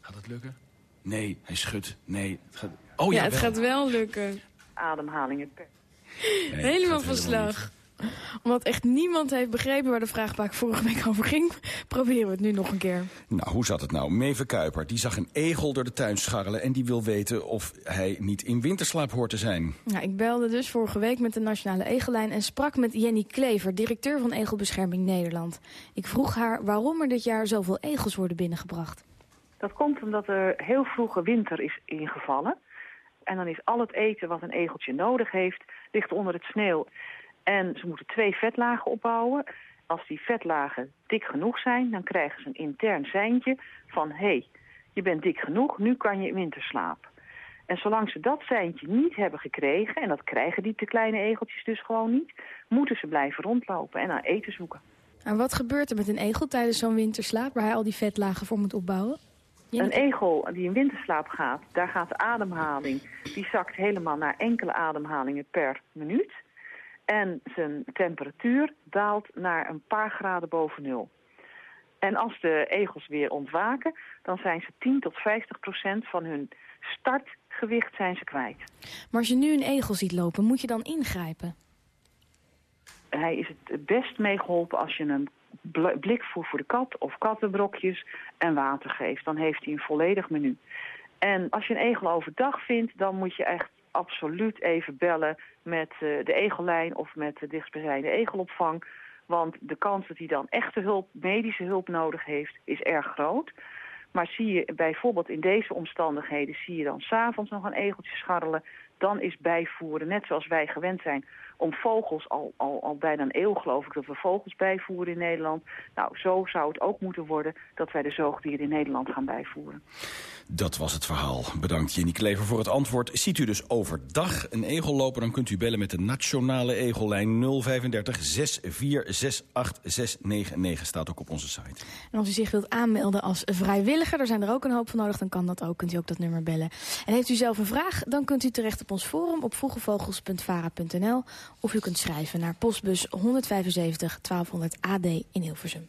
Gaat het lukken? Nee, hij schudt. Nee, het gaat... Oh ja, ja het gaat wel lukken. Ademhalingen. Nee, helemaal van slag omdat echt niemand heeft begrepen waar de vraagbaak vorige week over ging... proberen we het nu nog een keer. Nou, hoe zat het nou? Meve Kuiper die zag een egel door de tuin scharrelen... en die wil weten of hij niet in winterslaap hoort te zijn. Nou, ik belde dus vorige week met de Nationale Egellijn... en sprak met Jenny Klever, directeur van Egelbescherming Nederland. Ik vroeg haar waarom er dit jaar zoveel egels worden binnengebracht. Dat komt omdat er heel vroege winter is ingevallen... En dan is al het eten wat een egeltje nodig heeft, ligt onder het sneeuw. En ze moeten twee vetlagen opbouwen. Als die vetlagen dik genoeg zijn, dan krijgen ze een intern seintje van... hé, hey, je bent dik genoeg, nu kan je in winterslaap. En zolang ze dat seintje niet hebben gekregen... en dat krijgen die te kleine egeltjes dus gewoon niet... moeten ze blijven rondlopen en naar eten zoeken. En wat gebeurt er met een egel tijdens zo'n winterslaap... waar hij al die vetlagen voor moet opbouwen? Een egel die in winterslaap gaat, daar gaat de ademhaling... die zakt helemaal naar enkele ademhalingen per minuut... En zijn temperatuur daalt naar een paar graden boven nul. En als de egels weer ontwaken, dan zijn ze 10 tot 50 procent van hun startgewicht zijn ze kwijt. Maar als je nu een egel ziet lopen, moet je dan ingrijpen? Hij is het best meegeholpen als je een blikvoer voor de kat of kattenbrokjes en water geeft. Dan heeft hij een volledig menu. En als je een egel overdag vindt, dan moet je echt absoluut even bellen met uh, de egellijn of met de dichtstbijzijnde egelopvang. Want de kans dat hij dan echte hulp, medische hulp nodig heeft, is erg groot. Maar zie je bijvoorbeeld in deze omstandigheden, zie je dan s'avonds nog een egeltje scharrelen, dan is bijvoeren, net zoals wij gewend zijn, om vogels, al, al, al bijna een eeuw geloof ik dat we vogels bijvoeren in Nederland. Nou, zo zou het ook moeten worden dat wij de zoogdieren in Nederland gaan bijvoeren. Dat was het verhaal. Bedankt Jenny Klever voor het antwoord. Ziet u dus overdag een egel lopen, dan kunt u bellen met de nationale egellijn 035 6468 699. Staat ook op onze site. En als u zich wilt aanmelden als vrijwilliger, daar zijn er ook een hoop van nodig, dan kan dat ook. Kunt u ook dat nummer bellen. En heeft u zelf een vraag, dan kunt u terecht op ons forum op vroegevogels.vara.nl of u kunt schrijven naar postbus 175 1200 AD in Hilversum.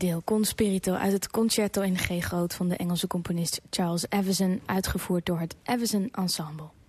Deel, Con Spirito, uit het Concerto in G groot van de Engelse componist Charles Evison, uitgevoerd door het Evison Ensemble.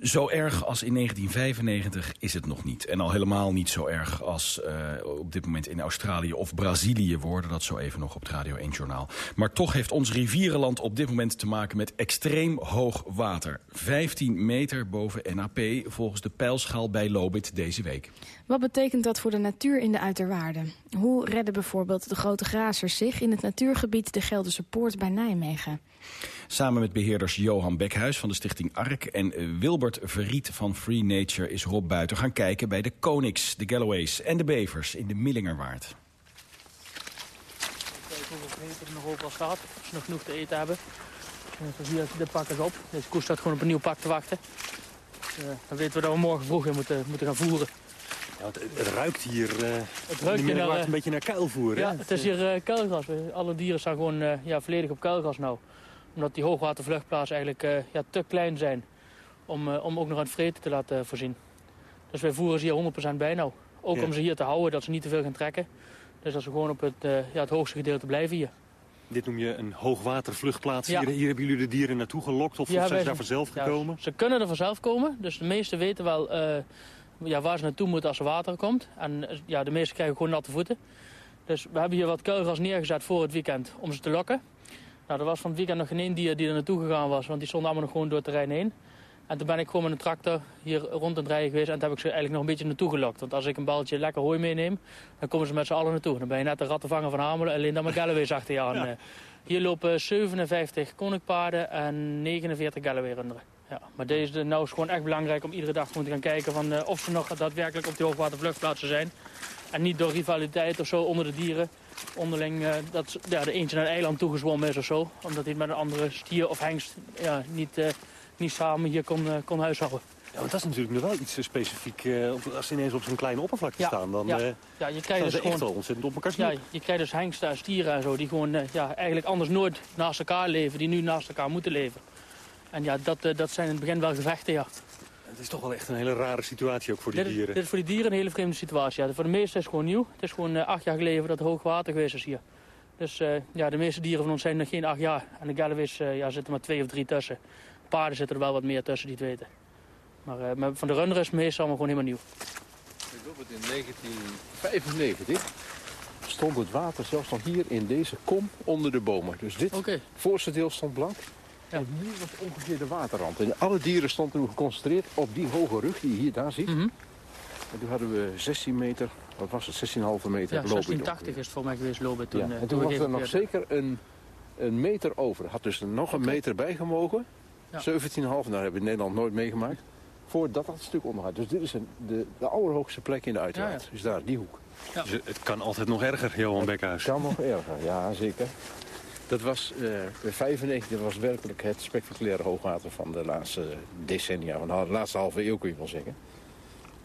Zo erg als in 1995 is het nog niet. En al helemaal niet zo erg als uh, op dit moment in Australië of Brazilië worden. Dat zo even nog op het Radio 1 Journaal. Maar toch heeft ons rivierenland op dit moment te maken met extreem hoog water. 15 meter boven NAP volgens de pijlschaal bij Lobit deze week. Wat betekent dat voor de natuur in de uiterwaarden? Hoe redden bijvoorbeeld de grote grazers zich in het natuurgebied de Gelderse Poort bij Nijmegen? Samen met beheerders Johan Bekhuis van de stichting ARK en Wilbert Verriet van Free Nature is Rob Buiten gaan kijken bij de Konings, de Galloways en de Bevers in de Millingerwaard. Kijken hoeveel meter er nog overal staat, of ze nog genoeg te eten hebben. En zo zie je, dit pak is op. Deze koe staat gewoon op een nieuw pak te wachten. Uh, dan weten we dat we morgen vroeg weer moeten, moeten gaan voeren. Ja, het, het, ruikt hier uh, het ruikt hier naar, een beetje naar kuilvoer. Ja, het is hier uh, kuilgas. Alle dieren staan gewoon uh, ja, volledig op kuilgas nou. Omdat die hoogwatervluchtplaatsen eigenlijk ja, te klein zijn om, om ook nog aan het vreten te laten voorzien. Dus wij voeren ze hier 100% bij nou. Ook ja. om ze hier te houden, dat ze niet te veel gaan trekken. Dus dat ze gewoon op het, ja, het hoogste gedeelte blijven hier. Dit noem je een hoogwatervluchtplaats. Ja. Hier, hier, hebben jullie de dieren naartoe gelokt of, ja, zijn ze daar vanzelf gekomen? ze kunnen er vanzelf komen. Dus de meesten weten wel ja, waar ze naartoe moeten als er water komt. En ja, de meesten krijgen gewoon natte voeten. Dus we hebben hier wat kuilgas neergezet voor het weekend om ze te lokken. Nou, er was van het weekend nog geen één dier die er naartoe gegaan was, want die stonden allemaal nog gewoon door het terrein heen. En toen ben ik gewoon met een tractor hier rond het rijden geweest en toen heb ik ze eigenlijk nog een beetje naartoe gelokt. Want als ik een balletje lekker hooi meeneem, dan komen ze met z'n allen naartoe. Dan ben je net de rattenvanger van Hamelen, alleen dan met Galloways achter je aan. Ja. Hier lopen 57 koninkpaarden en 49 Galloway runderen. Ja, maar deze nou is gewoon echt belangrijk om iedere dag te gaan kijken van, uh, of ze nog daadwerkelijk op die hoogwatervluchtplaatsen zijn. En niet door rivaliteit of zo onder de dieren. Onderling uh, dat ja, de eentje naar een eiland toegezwommen is of zo. Omdat hij met een andere stier of hengst ja, niet, uh, niet samen hier kon, kon huishouden. Ja, want dat is natuurlijk nog wel iets specifiek. Uh, als ze ineens op zo'n kleine oppervlakte ja, staan, dan ja. Uh, ja, je krijgt dus echt gewoon, wel ontzettend op elkaar Ja, je krijgt dus hengsten en stieren en zo, die gewoon uh, ja, eigenlijk anders nooit naast elkaar leven, die nu naast elkaar moeten leven. En ja, dat, dat zijn in het begin wel gevechten, ja. Het is toch wel echt een hele rare situatie ook voor die dit, dieren. Dit is voor die dieren een hele vreemde situatie. Ja. Voor de meesten is het gewoon nieuw. Het is gewoon uh, acht jaar geleden dat er hoog water geweest is hier. Dus uh, ja, de meeste dieren van ons zijn nog geen acht jaar. En de Galloways ja, zitten maar twee of drie tussen. Paarden zitten er wel wat meer tussen, die het weten. Maar, van de runner is het meestal allemaal gewoon helemaal nieuw. In 1995 stond het water zelfs nog hier in deze kom onder de bomen. Dus dit okay. voorste deel stond blank. Ja. En hier was ongeveer de waterrand. En alle dieren stonden toen geconcentreerd op die hoge rug die je hier daar ziet. Mm -hmm. En toen hadden we 16 meter, wat was het, 16,5 meter ja, 1680 is het voor mij geweest lopen toen. Ja. En toen was er nog zeker een, een meter over. Had dus er nog een meter bij gemogen. Ja. 17,5, daar hebben we in Nederland nooit meegemaakt. Voordat dat stuk ondergaat. Dus dit is een, de, de allerhoogste plek in de uitwaard. Ja, dus daar, die hoek. Dus het kan altijd nog erger, Johan Bekhuis. Het kan nog erger, ja zeker. Dat was uh, 95, dat was werkelijk het spectaculaire hoogwater van de laatste decennia. Van de laatste halve eeuw kun je wel zeggen.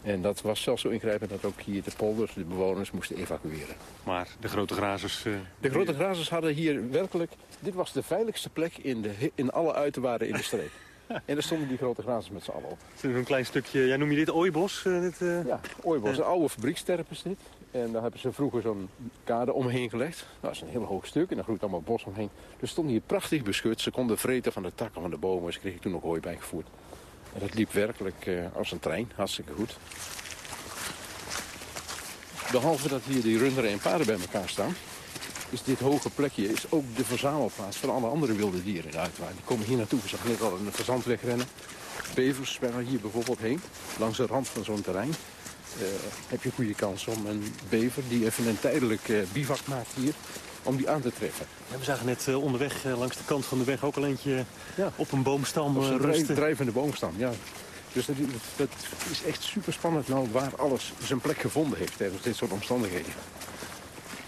En dat was zelfs zo ingrijpend dat ook hier de polders, de bewoners, moesten evacueren. Maar de grote grazers... Uh, de grote grazers hadden hier werkelijk... Dit was de veiligste plek in, de, in alle uiterwaarden in de streek. en daar stonden die grote grazers met z'n allen op. Het is een klein stukje, ja, noem je dit ooibos? Uh, dit, uh... Ja, ooibos. Een oude fabrieksterp is dit. En daar hebben ze vroeger zo'n kade omheen gelegd. Nou, dat is een heel hoog stuk en daar groeit allemaal bos omheen. Dus stonden hier prachtig beschut. Ze konden vreten van de takken van de bomen. Ze kregen toen ook hooi bijgevoerd. En dat liep werkelijk uh, als een trein. Hartstikke goed. Behalve dat hier die runderen en paarden bij elkaar staan... is dit hoge plekje is ook de verzamelplaats van alle andere wilde dieren in de uitwaard. Die komen hier naartoe. We zag net al een verzand wegrennen. Bevers zwemmen hier bijvoorbeeld heen, langs de rand van zo'n terrein. Uh, heb je goede kans om een bever die even een tijdelijk uh, bivak maakt hier, om die aan te treffen. Ja, we zagen net uh, onderweg langs de kant van de weg ook al eentje ja. op een boomstam een rusten. drijvende boomstam, ja. Dus dat, dat, is echt super spannend nou waar alles zijn plek gevonden heeft tijdens dit soort omstandigheden.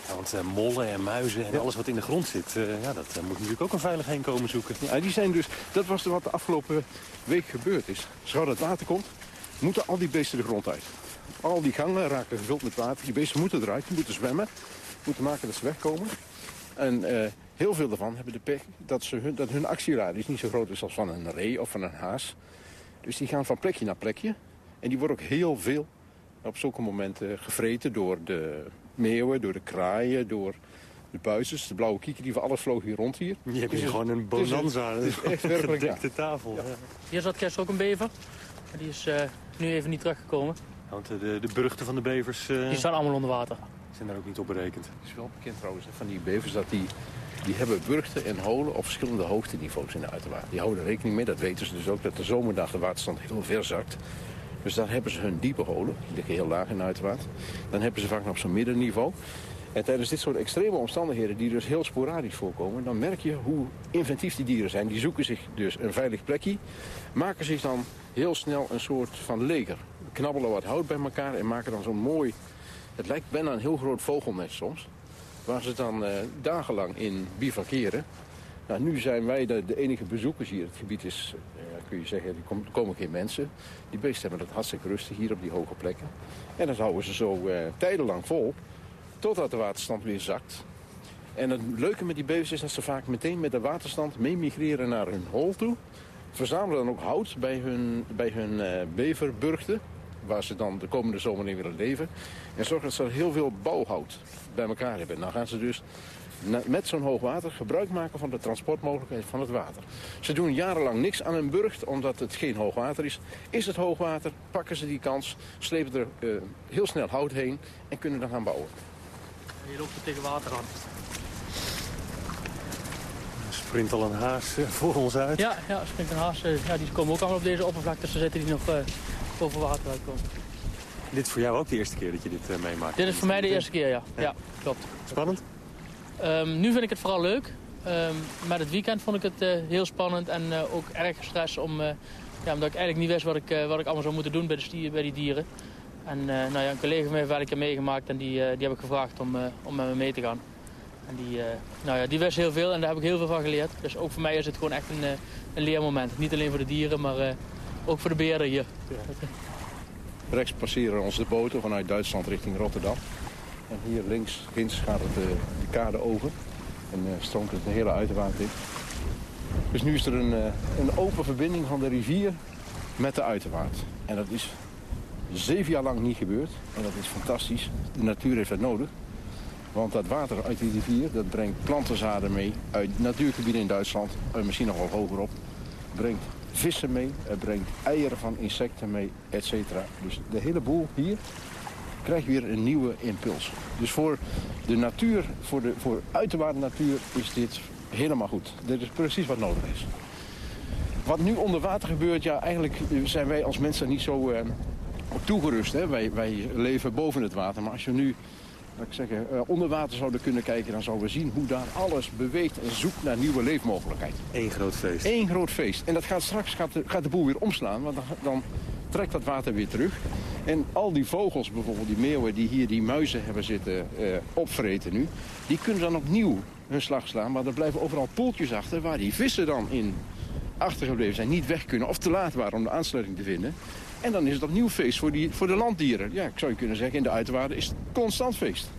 Ja, want uh, mollen en muizen en ja. alles wat in de grond zit, uh, ja, dat uh, moet natuurlijk ook een veilig heen komen zoeken. Ja, die zijn dus, dat was wat de afgelopen week gebeurd is. Zodra het water komt, moeten al die beesten de grond uit. Al die gangen raken gevuld met water. Die beesten moeten eruit, die moeten zwemmen. Moeten maken dat ze wegkomen. En heel veel daarvan hebben de pech dat, ze hun, dat hun actieradius niet zo groot is als van een ree of van een haas. Dus die gaan van plekje naar plekje. En die worden ook heel veel op zulke momenten gevreten door de meeuwen, door de kraaien, door de buizers, de blauwe kieken, die van alles vlogen hier rond hier. Je hebt Dus hier gewoon een het is- bonanza. Het is echt werkelijk, ja. gedekte tafel. Ja. Hier zat gisteren ook een bever. Maar die is eh, nu even niet teruggekomen. Want eh, de, de beruchten van de bevers eh, Die staan allemaal onder water. zijn daar ook niet op berekend. Het is wel bekend trouwens van die bevers dat die, die hebben burchten en holen op verschillende hoogteniveaus in de uiterwater. Die houden rekening mee, dat weten ze dus ook, dat de zomerdag de waterstand heel ver zakt. Dus daar hebben ze hun diepe holen, die liggen heel laag in het uiterwater. Dan hebben ze vaak nog zo'n middenniveau. En tijdens dit soort extreme omstandigheden, die dus heel sporadisch voorkomen... dan merk je hoe inventief die dieren zijn. Die zoeken zich dus een veilig plekje, maken zich dan heel snel een soort van leger. Knabbelen wat hout bij elkaar en maken dan zo'n mooi... Het lijkt bijna een heel groot vogelnest soms. Waar ze dan eh, dagenlang in bivakeren. Nou, nu zijn wij de, enige bezoekers hier. Het gebied is, eh, kun je zeggen, er kom- komen geen mensen. Die beesten hebben het hartstikke rustig hier op die hoge plekken. En dat houden ze zo eh, tijdenlang vol. Totdat de waterstand weer zakt. En het leuke met die bevers is dat ze vaak meteen met de waterstand mee migreren naar hun hol toe. Verzamelen dan ook hout bij hun, bij hun beverburgten. Waar ze dan de komende zomer in willen leven. En zorgen dat ze er heel veel bouwhout bij elkaar hebben. Dan gaan ze dus met zo'n hoog water gebruik maken van de transportmogelijkheid van het water. Ze doen jarenlang niks aan hun burcht, omdat het geen hoog water is. Is het hoog water, pakken ze die kans, slepen er eh, heel snel hout heen en kunnen dan gaan bouwen. Hier loopt het tegen water aan. Er sprint al een haas eh, voor ons uit. Ja, ja springt een haas. eh, ja, die komen ook allemaal op deze oppervlakte. Ze zitten die nog eh, boven water uitkomen. Dit is voor jou ook de eerste keer dat je dit eh, meemaakt? Dit is voor mij de eerste keer, ja. Ja, klopt. Spannend? Ehm, nu vind ik het vooral leuk. Ehm met het weekend vond ik het eh, heel spannend en eh, ook erg gestrest. Om, ja, omdat ik eigenlijk niet wist wat ik, wat ik allemaal zou moeten doen bij, de stier, bij die dieren. En nou ja, een collega van mij heeft wel meegemaakt en die, die heb ik gevraagd om, om met me mee te gaan. En die, nou ja, die wist heel veel en daar heb ik heel veel van geleerd. Dus ook voor mij is het gewoon echt een, een leermoment. Niet alleen voor de dieren, maar ook voor de beren hier. Rechts passeren onze boten vanuit Duitsland richting Rotterdam. En hier links, ginds gaat het eh, de kade over. En eh, stroomt het de hele uiterwater in. Dus nu is er een, eh, een open verbinding van de rivier met de uiterwaard. En dat is zeven jaar lang niet gebeurd. En dat is fantastisch. De natuur heeft dat nodig. Want dat water uit die rivier, dat brengt plantenzaden mee uit natuurgebieden in Duitsland. En misschien nog wel hogerop. Brengt vissen mee, het brengt eieren van insecten mee, et cetera. Dus de hele boel hier krijgt weer een nieuwe impuls. Dus voor de natuur, voor de voor uiterwaarde natuur is dit helemaal goed. Dit is precies wat nodig is. Wat nu onder water gebeurt, ja, eigenlijk zijn wij als mensen niet zo eh, op toegerust. Hè? Wij, wij leven boven het water. Maar als je nu laat ik zeggen, eh, onder water zouden kunnen kijken... dan zouden we zien hoe daar alles beweegt en zoekt naar nieuwe leefmogelijkheden. Eén groot feest. Eén groot feest. En dat gaat straks gaat de, gaat de boel weer omslaan, want dan, dan trekt dat water weer terug. En al die vogels, bijvoorbeeld die meeuwen die hier die muizen hebben zitten eh, opvreten nu... die kunnen dan opnieuw hun slag slaan, maar er blijven overal poeltjes achter... waar die vissen dan in achtergebleven zijn, niet weg kunnen of te laat waren om de aansluiting te vinden. En dan is het opnieuw feest voor, die, voor de landdieren. Ja, ik zou je kunnen zeggen, in de uiterwaarden is het constant feest.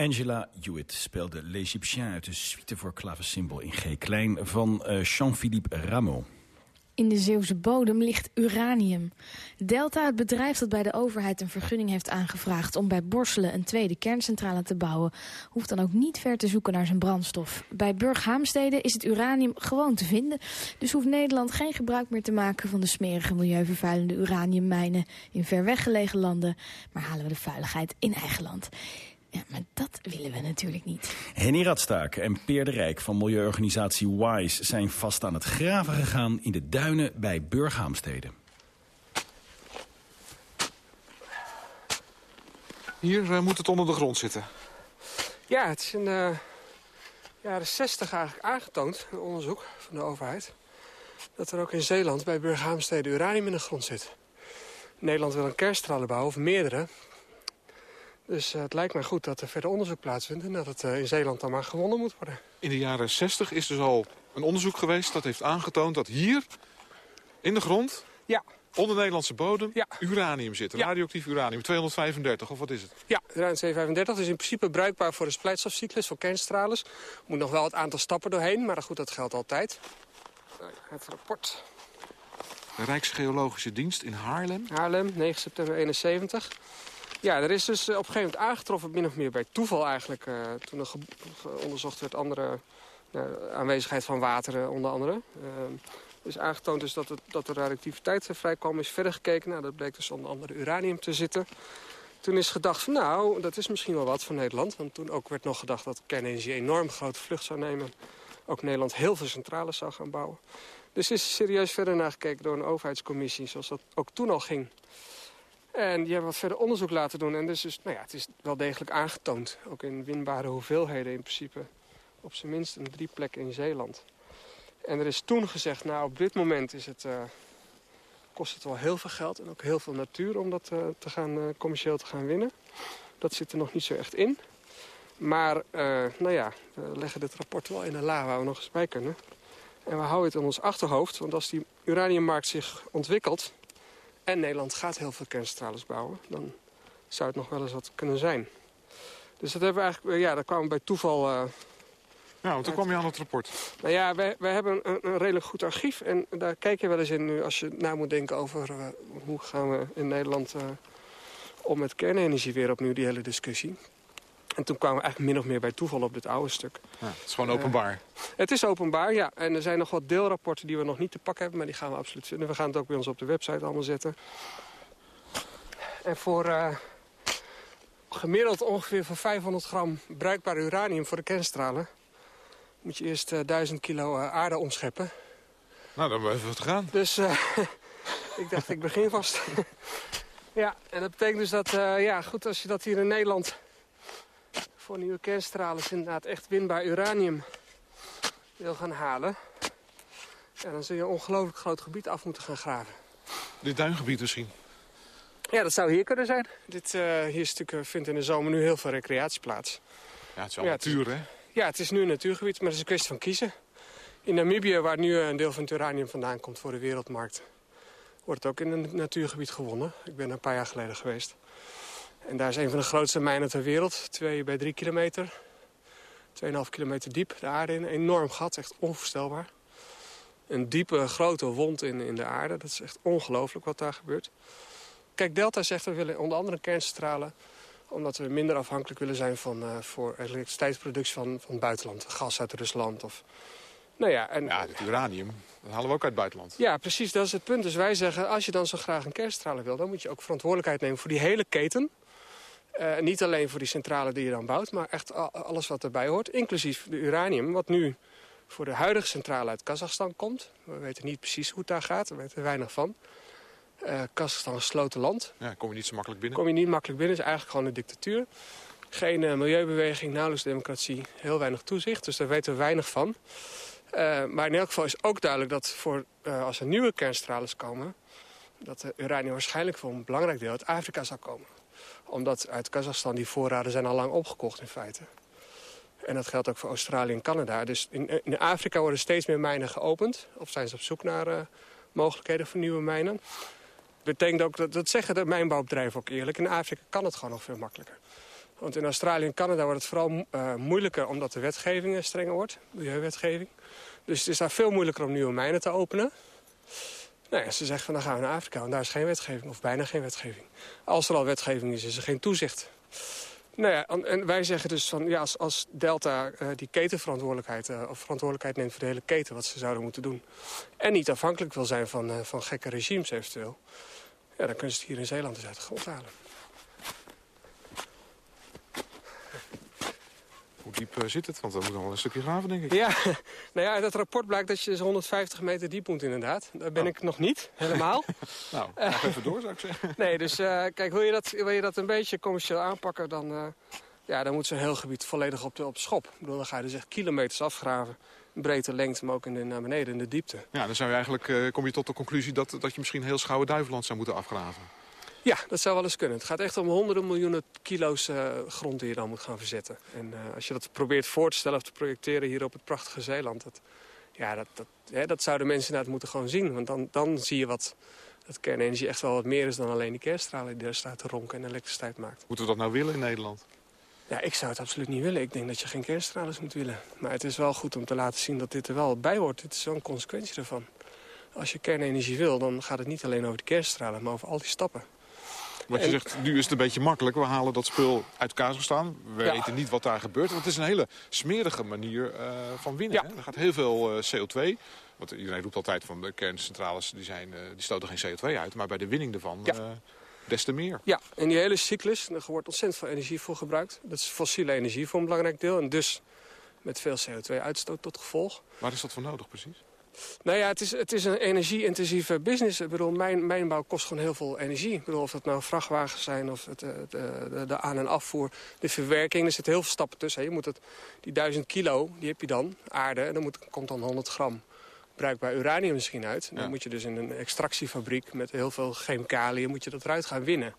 Angela Hewitt speelde l'Égyptien uit de suite voor klaversymbol in G-klein van uh, Jean-Philippe Rameau. In de Zeeuwse bodem ligt uranium. Delta, het bedrijf dat bij de overheid een vergunning heeft aangevraagd... om bij Borselen een tweede kerncentrale te bouwen... hoeft dan ook niet ver te zoeken naar zijn brandstof. Bij Burghaamstede is het uranium gewoon te vinden. Dus hoeft Nederland geen gebruik meer te maken... van de smerige milieuvervuilende uraniummijnen in ver weggelegen landen. Maar halen we de vuiligheid in eigen land. Ja, maar dat willen we natuurlijk niet. Henny Radstaak en Peer de Rijk van milieuorganisatie WISE... zijn vast aan het graven gegaan in de duinen bij Burghaamstede. Hier uh, moet het onder de grond zitten. Ja, het is in de jaren 60 eigenlijk aangetoond, een onderzoek van de overheid... dat er ook in Zeeland bij Burghaamstede uranium in de grond zit. Nederland wil een kerncentrale bouwen, of meerdere. Dus uh, het lijkt mij goed dat er verder onderzoek plaatsvindt... en dat het uh, in Zeeland dan maar gewonnen moet worden. In de jaren 60 is dus al een onderzoek geweest dat heeft aangetoond... dat hier in de grond, ja. onder Nederlandse bodem, ja. uranium zit. Radioactief uranium, 235, of wat is het? Ja, uranium 235 is in principe bruikbaar voor de splijtstofcyclus van kernstralers. moet nog wel het aantal stappen doorheen, maar goed, dat geldt altijd. Nou het rapport. De Rijksgeologische Dienst in Haarlem. Haarlem, 9 september 71. Ja, er is dus op een gegeven moment aangetroffen, min of meer bij toeval eigenlijk... Uh, toen er onderzocht werd andere uh, aanwezigheid van water onder andere. is aangetoond dus dat, het, dat er radioactiviteit vrijkwam, is verder gekeken. Nou, dat bleek dus onder andere uranium te zitten. Toen is gedacht van nou, dat is misschien wel wat voor Nederland. Want toen ook werd nog gedacht dat kernenergie enorm grote vlucht zou nemen. Ook Nederland heel veel centrales zou gaan bouwen. Dus is serieus verder naar gekeken door een overheidscommissie, zoals dat ook toen al ging. En die hebben wat verder onderzoek laten doen. En dus, nou ja, het is wel degelijk aangetoond. Ook in winbare hoeveelheden in principe. Op zijn minst een drie plekken in Zeeland. En er is toen gezegd, nou op dit moment is het, uh, kost het wel heel veel geld. En ook heel veel natuur om dat uh, te gaan, uh, commercieel te gaan winnen. Dat zit er nog niet zo echt in. Maar nou ja, we leggen dit rapport wel in de la waar we nog eens bij kunnen. En we houden het in ons achterhoofd. Want als die uraniummarkt zich ontwikkelt en Nederland gaat heel veel kerncentrales bouwen... dan zou het nog wel eens wat kunnen zijn. Dus dat hebben we eigenlijk, ja, daar kwamen we bij toeval... Uh, ja, want toen kwam je aan het rapport. Nou ja, wij, wij hebben een, een, redelijk goed archief. En daar kijk je wel eens in nu als je na moet denken over... Uh, hoe gaan we in Nederland uh, om met kernenergie weer opnieuw, die hele discussie. En toen kwamen we eigenlijk min of meer bij toeval op dit oude stuk. Ja, het is gewoon openbaar. Uh, het is openbaar, ja. En er zijn nog wat deelrapporten die we nog niet te pakken hebben... maar die gaan we absoluut vinden. We gaan het ook bij ons op de website allemaal zetten. En voor uh, gemiddeld ongeveer voor 500 gram bruikbaar uranium voor de kernstralen... moet je eerst uh, 1000 kilo aarde omscheppen. Nou, dan hebben we even te gaan. Dus ik dacht, ik begin vast. ja, en dat betekent dus dat, ja, goed, als je dat hier in Nederland voor nieuwe kernstralen is inderdaad echt winbaar uranium wil gaan halen... Ja, dan zul je een ongelooflijk groot gebied af moeten gaan graven. Dit duingebied misschien? Ja, dat zou hier kunnen zijn. Dit, uh, hier stuk, vindt in de zomer nu heel veel recreatie plaats. Ja, het is wel ja, natuur, hè? Ja, het is nu een natuurgebied, maar het is een kwestie van kiezen. In Namibië, waar nu een deel van het uranium vandaan komt voor de wereldmarkt... wordt het ook in een natuurgebied gewonnen. Ik ben er een paar jaar geleden geweest. En daar is een van de grootste mijnen ter wereld. Twee bij drie kilometer. 2,5 kilometer diep, de aarde in. Een enorm gat, echt onvoorstelbaar. Een diepe, grote wond in, in de aarde. Dat is echt ongelooflijk wat daar gebeurt. Kijk, Delta zegt we willen onder andere kerncentrale... omdat we minder afhankelijk willen zijn van, uh, voor elektriciteitsproductie van, van het buitenland. Gas uit Rusland of... Nou ja, en, ja, het uranium, dat halen we ook uit het buitenland. Ja, precies, dat is het punt. Dus wij zeggen, als je dan zo graag een kerncentrale wil... dan moet je ook verantwoordelijkheid nemen voor die hele keten... Uh, niet alleen voor die centrale die je dan bouwt, maar echt alles wat erbij hoort. Inclusief de uranium, wat nu voor de huidige centrale uit Kazachstan komt. We weten niet precies hoe het daar gaat, we weten er weinig van. Uh, Kazachstan is een gesloten land. Ja, kom je niet zo makkelijk binnen. Kom je niet makkelijk binnen, is eigenlijk gewoon een dictatuur. Geen uh, milieubeweging, nauwelijks democratie, heel weinig toezicht. Dus daar weten we weinig van. Uh, maar in elk geval is ook duidelijk dat voor, als er nieuwe kerncentrales komen... dat de uranium waarschijnlijk voor een belangrijk deel uit Afrika zal komen omdat uit Kazachstan die voorraden zijn al lang opgekocht in feite. En dat geldt ook voor Australië en Canada. Dus in, in Afrika worden steeds meer mijnen geopend. Of zijn ze op zoek naar uh, mogelijkheden voor nieuwe mijnen. Betekent ook, dat, dat zeggen de mijnbouwbedrijven ook eerlijk... in Afrika kan het gewoon nog veel makkelijker. Want in Australië en Canada wordt het vooral uh, moeilijker omdat de wetgeving strenger wordt. Milieuwetgeving. Dus het is daar veel moeilijker om nieuwe mijnen te openen. Nou ze zeggen van dan gaan we naar Afrika, want daar is geen wetgeving. Of bijna geen wetgeving. Als er al wetgeving is, is er geen toezicht. Nou ja, en wij zeggen dus van ja, als, Delta uh, die ketenverantwoordelijkheid uh, of verantwoordelijkheid neemt voor de hele keten, wat ze zouden moeten doen. En niet afhankelijk wil zijn van, uh, van gekke regimes eventueel. Ja, dan kunnen ze het hier in Zeeland dus uit de grond halen. Hoe diep zit het? Want we moeten nog wel een stukje graven, denk ik. Ja, nou ja, uit dat rapport blijkt dat je 150 meter diep moet inderdaad. Daar ben oh. ik nog niet, helemaal. nou, nog even door zou ik zeggen. nee, dus uh, kijk, wil je, dat, wil je dat een beetje commercieel aanpakken... dan, uh, ja, dan moet zo'n heel gebied volledig op de, op schop. Ik bedoel, dan ga je dus echt kilometers afgraven. Breedte, lengte, maar ook in de, naar beneden in de diepte. Ja, dan zou je eigenlijk, uh, kom je tot de conclusie dat, dat je misschien heel Schouwen-Duiveland zou moeten afgraven. Ja, dat zou wel eens kunnen. Het gaat echt om honderden miljoenen kilo's uh, grond die je dan moet gaan verzetten. En uh, als je dat probeert voor te stellen of te projecteren hier op het prachtige Zeeland... Dat, ja, dat, dat, hè, dat zouden mensen inderdaad moeten gewoon zien. Want dan, dan zie je wat, dat kernenergie echt wel wat meer is dan alleen die kernstralen... die daar staat te ronken en elektriciteit maakt. Moeten we dat nou willen in Nederland? Ja, ik zou het absoluut niet willen. Ik denk dat je geen kernstralers moet willen. Maar het is wel goed om te laten zien dat dit er wel bij hoort. Dit is wel een consequentie ervan. Als je kernenergie wil, dan gaat het niet alleen over de kernstralen... maar over al die stappen. Wat je zegt, nu is het een beetje makkelijk. We halen dat spul uit Kazachstan. We ja. weten niet wat daar gebeurt. Want het is een hele smerige manier uh, van winnen. Ja. Er gaat heel veel uh, CO2. Want iedereen roept altijd van de kerncentrales die, zijn, uh, die stoten geen CO2 uit. Maar bij de winning ervan ja. des te meer. Ja, in die hele cyclus er wordt ontzettend veel energie voor gebruikt. Dat is fossiele energie voor een belangrijk deel. En dus met veel CO2-uitstoot tot gevolg. Waar is dat voor nodig precies? Nou ja, het is, het is een energie-intensieve business. Ik bedoel, mijn, mijnbouw kost gewoon heel veel energie. Ik bedoel, of het nou vrachtwagens zijn of het, de, de, de aan- en afvoer, de verwerking. Er zitten heel veel stappen tussen. Je moet het, die duizend kilo, die heb je dan, aarde, en dan moet, komt dan 100 gram bruikbaar uranium misschien uit. Dan moet je dus in een extractiefabriek met heel veel chemicaliën moet je dat eruit gaan winnen.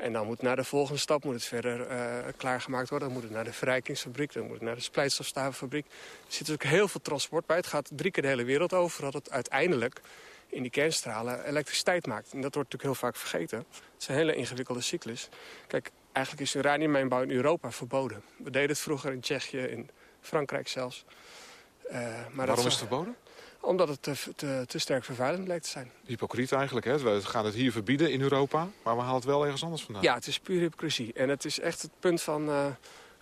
En dan moet naar de volgende stap moet het verder uh, klaargemaakt worden. Dan moet het naar de verrijkingsfabriek, dan moet het naar de splijtstofstavenfabriek. Er zit ook heel veel transport bij. Het gaat drie keer de hele wereld over, voordat het uiteindelijk in die kernstralen elektriciteit maakt. En dat wordt natuurlijk heel vaak vergeten. Het is een hele ingewikkelde cyclus. Kijk, eigenlijk is uraniummijnbouw in Europa verboden. We deden het vroeger in Tsjechië, in Frankrijk zelfs. Uh, maar Waarom is het verboden? Omdat het te, te, te, sterk vervuilend blijkt te zijn. Hypocriet eigenlijk, hè? We gaan het hier verbieden in Europa, maar we halen het wel ergens anders vandaan. Ja, het is puur hypocrisie. En het is echt het punt van... Uh,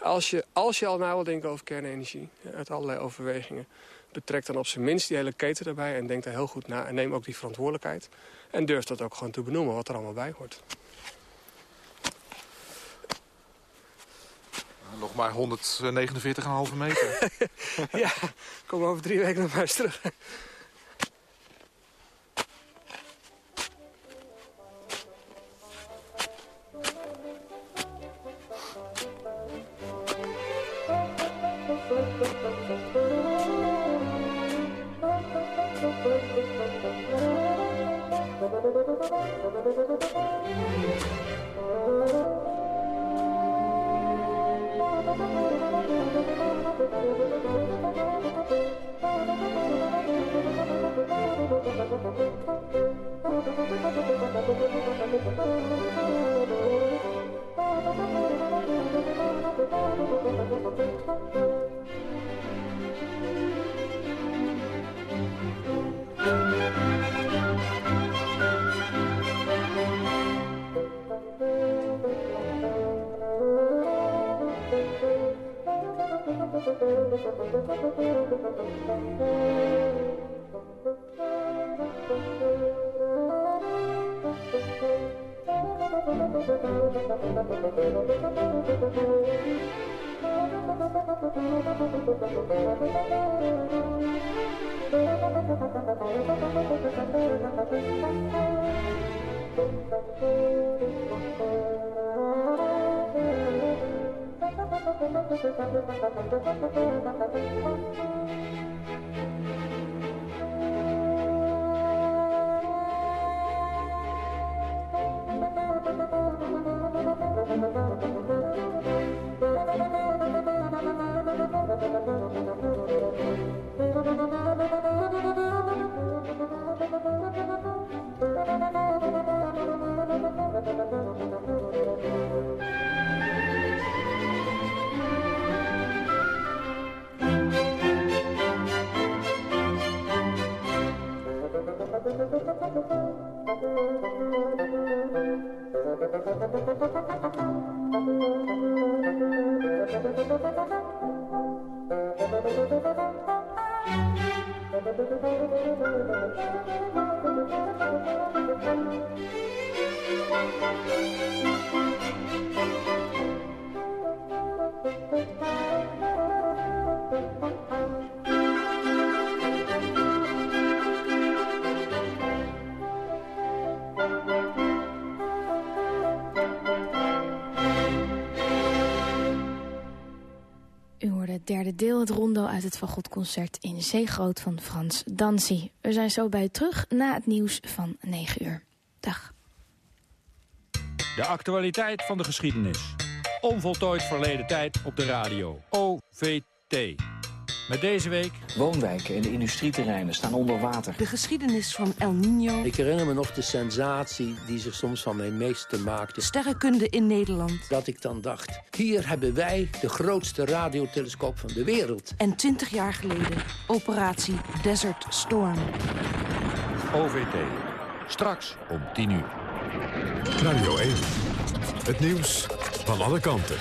als, je, als je al na wil denken over kernenergie, uit allerlei overwegingen... betrek dan op zijn minst die hele keten erbij en denk daar heel goed na. En neem ook die verantwoordelijkheid. En durf dat ook gewoon te benoemen, wat er allemaal bij hoort. Nog maar 149,5 meter. ja, kom over drie weken naar huis terug. Deel, het rondo uit het Van God concert in Zeegroot van Frans Dancy. We zijn zo bij terug na het nieuws van 9 uur. Dag. De actualiteit van de geschiedenis. Onvoltooid verleden tijd op de radio. OVT. Met deze week... Woonwijken en industrieterreinen staan onder water. De geschiedenis van El Nino. Ik herinner me nog de sensatie die zich soms van mijn meester maakte. Sterrenkunde in Nederland. Dat ik dan dacht, hier hebben wij de grootste radiotelescoop van de wereld. En twintig jaar geleden, operatie Desert Storm. OVT. Straks om 10 uur. Radio 1. Het nieuws van alle kanten.